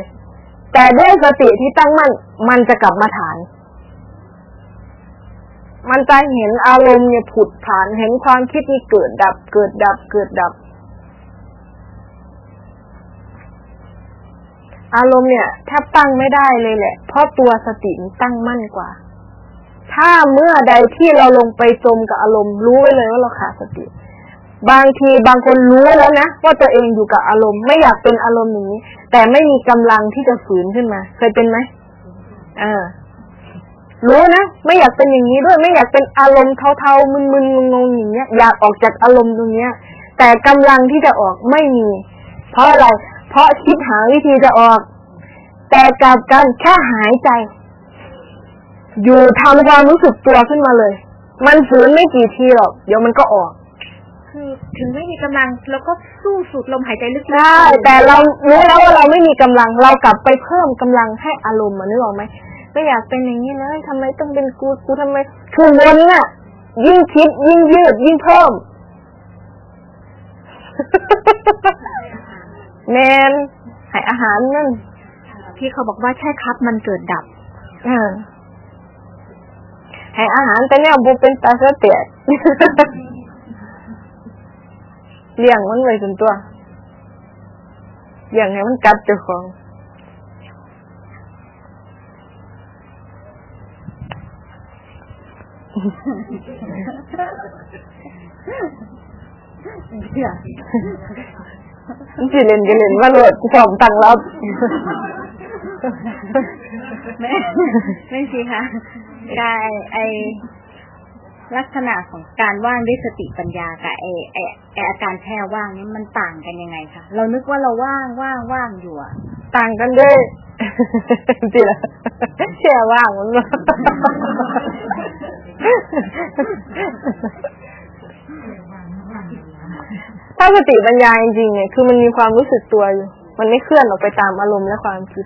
แต่ด้วยสติที่ตั้งมั่นมันจะกลับมาฐาน มันจะเห็นอารมณ์เนี่ยผุดผ่านเห็นความคิดนี่เกิดดับ เกิดดับเกิดดับ อารมณ์เนี่ยแทบตั้งไม่ได้เลยแหละ เพราะตัวสติมันตั้งมั่นกว่า ถ้าเมื่อใดที่เราลงไปจมกับอารมณ์รู้ไว้เลยว่าเราขาดสติ บางทีบางคนรู้แล้วนะว่าตัวเองอยู่กับอารมณ์ไม่อยากเป็นอารมณ์อย่างนี้ แต่ไม่มีกำลังที่จะฝืนขึ้นมา เคยเป็นไหมอ่ารู้นะไม่อยากเป็นอย่างนี้ด้วยไม่อยากเป็นอารมณ์เทาๆมึนๆงงๆอย่างเงี้ยอยากออกจากอารมณ์ตรงเนี้ย แต่กำลังที่จะออกไม่มี เพราะอะไร เพราะคิดหาวิธีจะออก แต่กลับกันแค่หายใจ อยู่ทำความรู้สึกตัวขึ้นมาเลย มันฝืนไม่กี่ทีหรอกเดี๋ยวมันก็ออก คือถึงไม่มีกำลังแล้วก็สู้สุดลมหายใจลึกๆใช่แต่เรารู้แล้วว่าเราไม่มีกำลัง เรากลับไปเพิ่มกำลังให้อารมณ์มานึกออกไหมไม่อยากเป็นอย่างนี้เลยทำไมต้องเป็นกูกูทำไมคือวนน่ะ ยิ่งคิดยิ่งยืดยิ่งเพิ่ม แมนให้อาหารนั่นพี่เขาบอกว่าใช่ครับ มันเกิดดับอ่าให้อาหารแต่เนี่ยบุเป็นตาเสเตียดเลี้ยงมันไว้จนตัวเลี้ยงให้มันกัดเจ้าของ มันสิเล่นก็เล่นว่าโหลดสอบตังรับแม่ไม่สิคะกายไอลักษณะของการว่างด้วยสติปัญญากับไอไอไออาการแช่ว่างนี้มันต่างกันยังไงคะเรานึกว่าเราว่างว่างว่างอยู่อะต่างกันด้วยสิละแช่ว่างมันบ่ ถ้าสติปัญญาจริงๆเนี่ยคือมันมีความรู้สึกตัวอยู่ มันไม่เคลื่อนออกไปตามอารมณ์และความคิด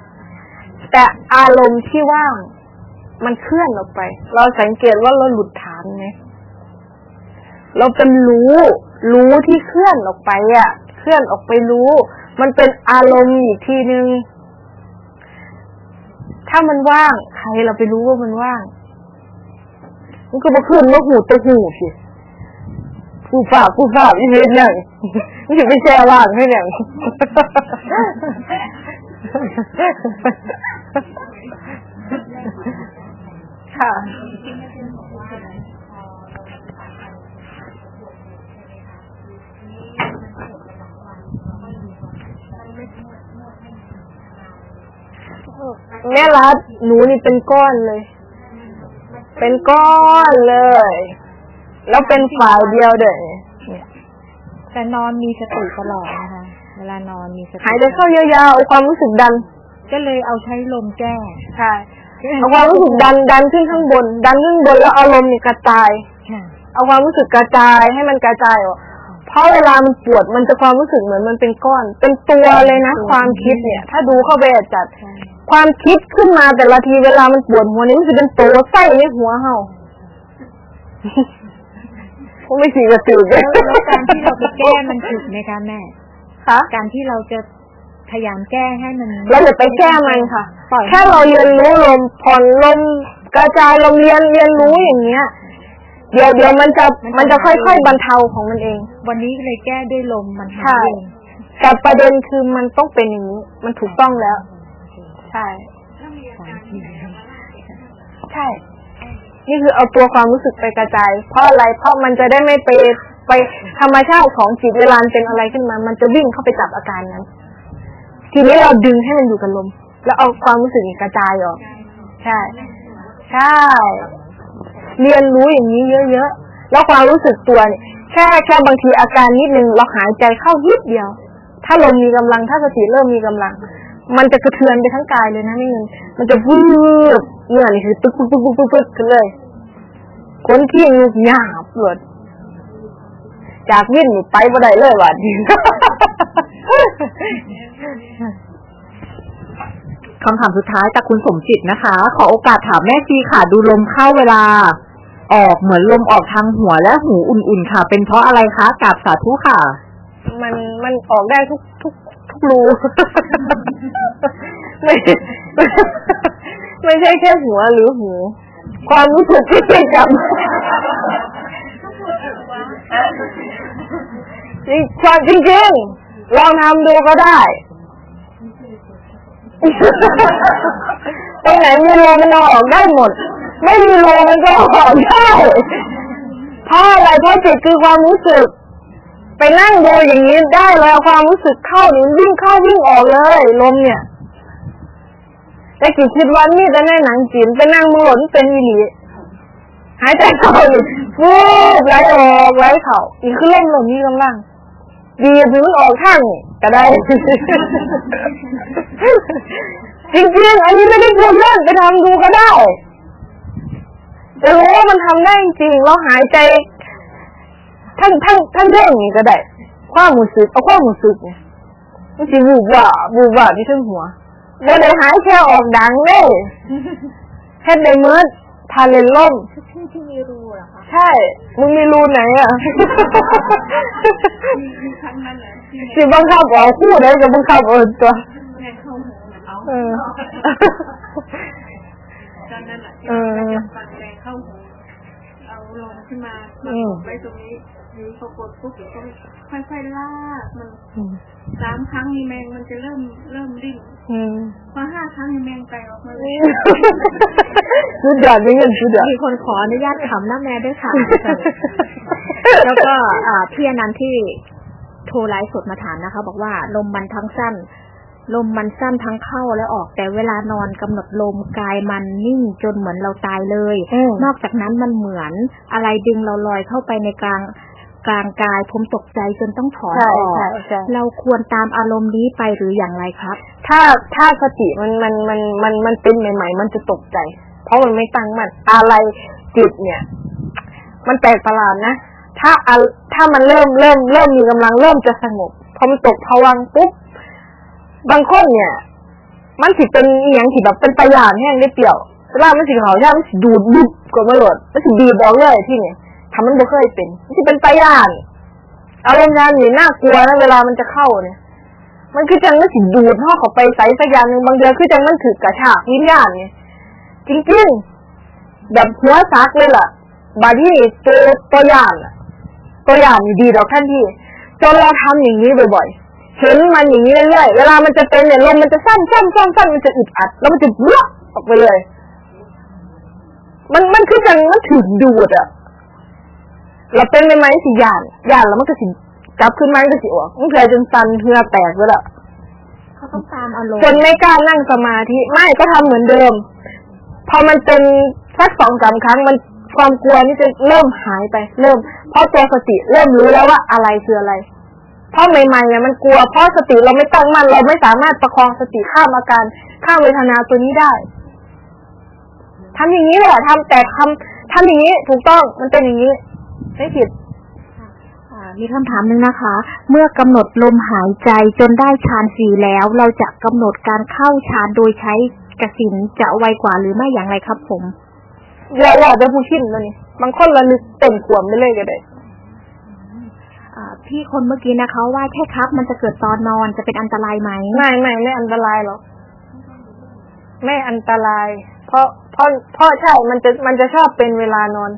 แต่อารมณ์ที่ว่างมันเคลื่อนออกไป เราสังเกตว่าเราหลุดฐานไหมเราเป็นรู้ รู้ที่เคลื่อนออกไปอะเคลื่อนออกไปรู้ มันเป็นอารมณ์อีกทีนึง ถ้ามันว่าง ใครเราไปรู้ว่ามันว่าง มันก็มาขึ้นมาหูตะหูสิ ผู้ฝ่าผู้ฝ่าอีเวนอย่างนี่ถึงไม่แช่ว่างให้อย่างค่ะแม่รัดหนูนี่เป็นก้อนเลย เป็นก้อนเลย แล้วเป็นฝ่ายเดียวเด้อเนี่ยแต่นอนมีสติตลอดนะคะ เวลานอนมีสติหายใจเข้ายาวๆเอาความรู้สึกดัน ก็เลยเอาใช้ลมแก้ใช่เอาความรู้สึกดันดันขึ้นข้างบน ดันขึ้นบนแล้วอารมณ์นี่กระจายค่ะเอาความรู้สึกกระจายให้มันกระจายออกเพราะเวลามันปวดมันจะความรู้สึกเหมือนมันเป็นก้อน เป็นตัวเลยนะ ความคิดเนี่ย ถ้าดูเข้าไปอะจัดใช่ความคิดขึ้นมาแต่ละทีเวลามันปวดหัวนี่มันจะเป็นตัวไส้ในหัวเฮา ไม่สีกระตือเลแล้ยวแล้วการที่เราไปแก้มันถูกไหมคะแม่คะการที่เราจะพยายามแก้ให้มันเราอย่าไปแก้มันค่ะปล่อยแค่เราเรียนรู้ลมผ่อนลมกระจายลมเรียนเรียนรู้อย่างเงี้ย เดี๋ยวเดี๋ยวมันจะมันจะค่อยๆบรรเทาของมันเอง วันนี้เลยแก้ด้วยลมมันใช่หายเองแต่ประเด็นคือมันต้องเป็นอย่างนี้ มันถูกต้องแล้ว ใช่ใช่ นี่คือเอาตัวความรู้สึกไปกระจาย เพราะอะไรเพราะมันจะได้ไม่ไปไปธรรมชาติของจิตเวลานเป็นอะไรขึ้นมา มันจะวิ่งเข้าไปจับอาการนั้น ทีนี้เราดึงให้มันอยู่กับลม แล้วเอาความรู้สึกกระจายออกใช่ใช่เรียนรู้อย่างนี้เยอะๆแล้วความรู้สึกตัวเนี่ยแค่แค่บางทีอาการนิดนึงเราหายใจเข้านิดเดียว ถ้าลมมีกำลังถ้าสติเริ่มมีกำลัง มันจะกระเทือนไปทั้งกายเลยนะนี่เงินมันจะวืบเงื่อนี่คือปึ๊กปึ๊กปึ๊กปึ๊กปึ๊กขึ้นเลยคนที่งูหยาบเกิดจากวิ่นนี่ไปบ่ได้เลยว่ะจริงคำถามสุดท้ายจากคุณสมจิตนะคะ ขอโอกาสถามแม่ชีค่ะ ดูลมเข้าเวลา ออกเหมือนลมออกทางหัวและหูอุ่นๆค่ะ เป็นเพราะอะไรคะกราบสาธุค่ะ มันมันออกได้ทุกทุก รูไม่ไม่ใช่แค่หัวหรือหู ความรู้สึกที่ติดกับนี่ความจริงลองทำดูก็ได้ตรงไหนมีรูมันออกได้หมด ไม่มีรูมันก็เอออกได้เพราะอะไรเพราะจิตคือความรู้สึก ไปนั่งดูอย่างนี้ได้เลยเอาความรู้สึกเข้านี่วิ่งเข้าวิ่งออกเลยลมเนี่ย แต่กี่คิดว่านี่จะในหนังจีนไปนั่งมือหล่นเป็นอีหลีหายใจเข้าอีกฟูบไหลออกไหลเข่าอีกคือลมลมนี่กำลังดีถึงออกข้างก็ได้จริงๆอันนี้ไม่ได้พูดเล่นไปทำดูก็ได้จะรู้ว่ามันทำได้จริงเราหายใจ ทั้งทั้งทั้งเรื่องนี้ก็ได้ความรู้สึกเอาความรู้สึกเนี่ยมันสิบูบว่าบูบว่าที่ทั้งหัวเดี๋ยวได้หายแค่ออกดังเลยเฮ็ดได้เมื่อทาเลนล่มที่ที่มีรูเหรอคะใช่ มึงมีรูไหนอะครั้งนั้นแหละที่สิบังคับออกคู่ได้กับบังคับเออตัวแม่เข้าหูเอาเออตอนนั้นแหละที่เออแม่ฟังแรงเข้าหูเอาลงขึ้นมามาอืมไว้ตรงนี้ อยู่พอกดปุ๊บเดี๋ยวก็ค่อยๆลากมันอืมสามครั้งนี่แมงมันจะเริ่มเริ่มดิ้นอืมพอห้าครั้งนี่แมงไตออกมาเลยสุดยอดไม่เงินสุดยอดมีคนขออนุญาตขำหน้าแม่ด้วยค่ะ แล้วก็อ่าพี่อนันต์ที่โทรไลฟ์สดมาถามนะคะ บอกว่าลมมันทั้งสั้นลมมันสั้นทั้งเข้าและออกแต่เวลานอนกำหนดลมกายมันนิ่งจนเหมือนเราตายเลยอืมนอกจากนั้นมันเหมือนอะไรดึงเราลอยเข้าไปในกลาง กลางกาย ผมตกใจจนต้องถอนใช่ออกใช่ใช่เราควรตามอารมณ์นี้ไปหรืออย่างไรครับ ถ้าถ้าสติมันมันมันมันมันเป็นใหม่ ๆ มันจะตกใจ เพราะมันไม่ตั้งมันอะไรจิตเนี่ย มันแปลกประหลาดนะถ้าอะถ้ามันเริ่มเริ่มเริ่มมีกำลังเริ่มจะสงบพอมันตกภวังค์ปุ๊บบางคนเนี่ย มันสิเป็นอหย่างที่แบบเป็นตะยานแห้งได้เปรียวเวลามันสิเขาใช่มันสิดูดบุบกว่ามาโหลดมันสิบีบออกเลยที่เนี่ย ทำมันบ่เคยเป็นมันสิเป็นตะยานอารมณ์ยานนี่น่ากลัวนะเวลามันจะเข้าเนี่ย มันคือจังมันสิดูดห่อเข้าไปใส่สักอย่างหนึ่งบางเดือนคือจังมันถือกระชากวิญญาณเนี่ยจริงๆแบบหัวซักเลยล่ะ บาดที่ตัวตัวอย่างอะตัวอย่างนี่ดีดอกท่านที่จนเราทำอย่างนี้บ่อยๆเห็นมันอย่างนี้เรื่อยๆเวลามันจะเป็นเนี่ยลมมันจะสั้นสั้นสั้นสั้นมันจะอึดอัด แล้วมันจะเบื่อออกไปเลย มันมันคือจังมันถึงดูดอะ เราเป็นไหมสิยานยานแล้วมันก็สิกลับขึ้นมามันก็สิออกมันเคยจนสั่นเหงื่อแตกเลยล่ะเขาต้องตามอารมณ์จนไม่กล้านั่งสมาธิไม่ก็ทำเหมือนเดิม พอมันเป็นสักสองสามครั้งมันความกลัวนี่จะเริ่มหายไป เริ่ม เพราะตัวสติเริ่มรู้แล้วว่าอะไรคืออะไร เพราะใหม่ๆเนี่ยมันกลัว เพราะสติเราไม่ตั้งมั่นเราไม่สามารถประคองสติข้ามอาการข้ามเวทนาตัวนี้ได้ทำอย่างนี้แหละทำแต่ทำทำอย่างนี้ถูกต้องมันเป็นอย่างนี้ ไม่ผิดอ่ามีคำถามหนึ่งนะคะ เมื่อกำหนดลมหายใจจนได้ฌานสี่แล้ว เราจะกำหนดการเข้าฌานโดยใช้กสินจะไวกว่าหรือไม่อย่างไรครับผมเราอยากจะผู้ชินมันนี่บางคนระลึกเต็มขวมไปเลยก็ได้อ่าพี่คนเมื่อกี้นะคะว่าแค่ครับ มันจะเกิดตอนนอนจะเป็นอันตรายไหมไม่ไม่ไม่อันตรายหรอกไม่อันตราย เพราะเพราะเพราะใช่มันจะมันจะชอบเป็นเวลานอน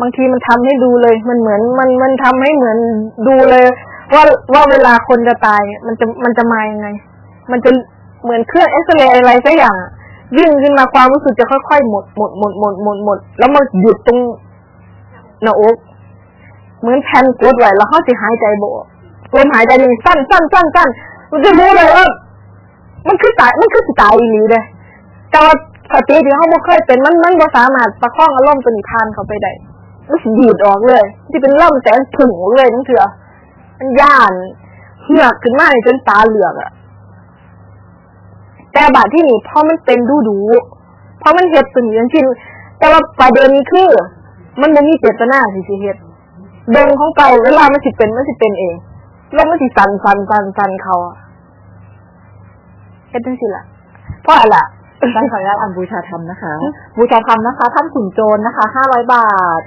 บางทีมันทำให้ดูเลย มันเหมือนมันมันทำให้เหมือนดูเลย ว่าว่าเวลาคนจะตายมันจะมันจะมายังไง มันจะเหมือนเครื่องเอ็กซเรย์อะไรสักอย่างอะวิ่งขึ้นมาความรู้สึกจะค่อยๆหมดหมดหมดหมดหมดหมด แล้วมันหยุดตรงหน้าอกเหมือนแผ่นกดไว้แล้วเขาสิหายใจโบลมหายใจนี่สั้นสั้นสั้นสั้นมันจะรู้เลยว่ามันคือตายมันคือสิตายอีหลีเลยแต่ว่าสติที่เขาบ่เคยเป็นมันมันบ่สามารถประคองอารมณ์ตัวนี้ผ่านเขาไปได้ มันสิดีดออกเลย ที่เป็นล่ำแสนผึ่งเลยนั่นคือมันย่านเหือกขึ้นมาจนตาเหลือกอะแต่บาดที่นี่พอมันเป็นดูดูเพราะมันเฮ็ดตัวนี้อย่างเช่นแต่ว่าประเด็นคือ มันบ่มีเจตนาสิสิเฮ็ดเดิงของเก่าเวลามันสิเป็นมันสิเป็นเองแล้วมันสิสันสันสันสันเขาเฮ็ดจังซี่ล่ะเพราะอะไรล่ะต้งขออนุญาตอ่านบูชาธรรมนะคะ บูชาธรรมนะคะ ท่านขุนโจรนะคะห้าร้อยบาท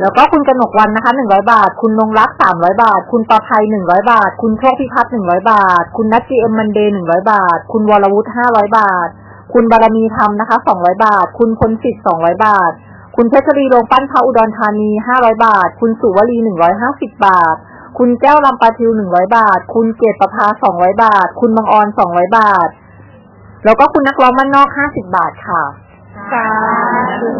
แล้วก็คุณกนกวันนะคะหนึ่งร้อยบาท คุณนงรักสามร้อยบาท คุณประภัยหนึ่งร้อยบาท คุณโชคพิพัฒน์หนึ่งร้อยบาท คุณนัทจีเอ็มมันเดย์หนึ่งร้อยบาท คุณวรวุฒิห้าร้อยบาท คุณบารมีธรรมนะคะสองร้อยบาท คุณพลสิทธิ์สองร้อยบาท คุณเพชรรีโรงปั้นพระอุดรธานีห้าร้อยบาท คุณสุวลีหนึ่งร้อยห้าสิบบาท คุณแก้วลำปาทิวหนึ่งร้อยบาท คุณเกตประภาสองร้อยบาท คุณบางออนสองร้อยบาท แล้วก็คุณนักร้องมันนอกห้าสิบบาทค่ะสาธุ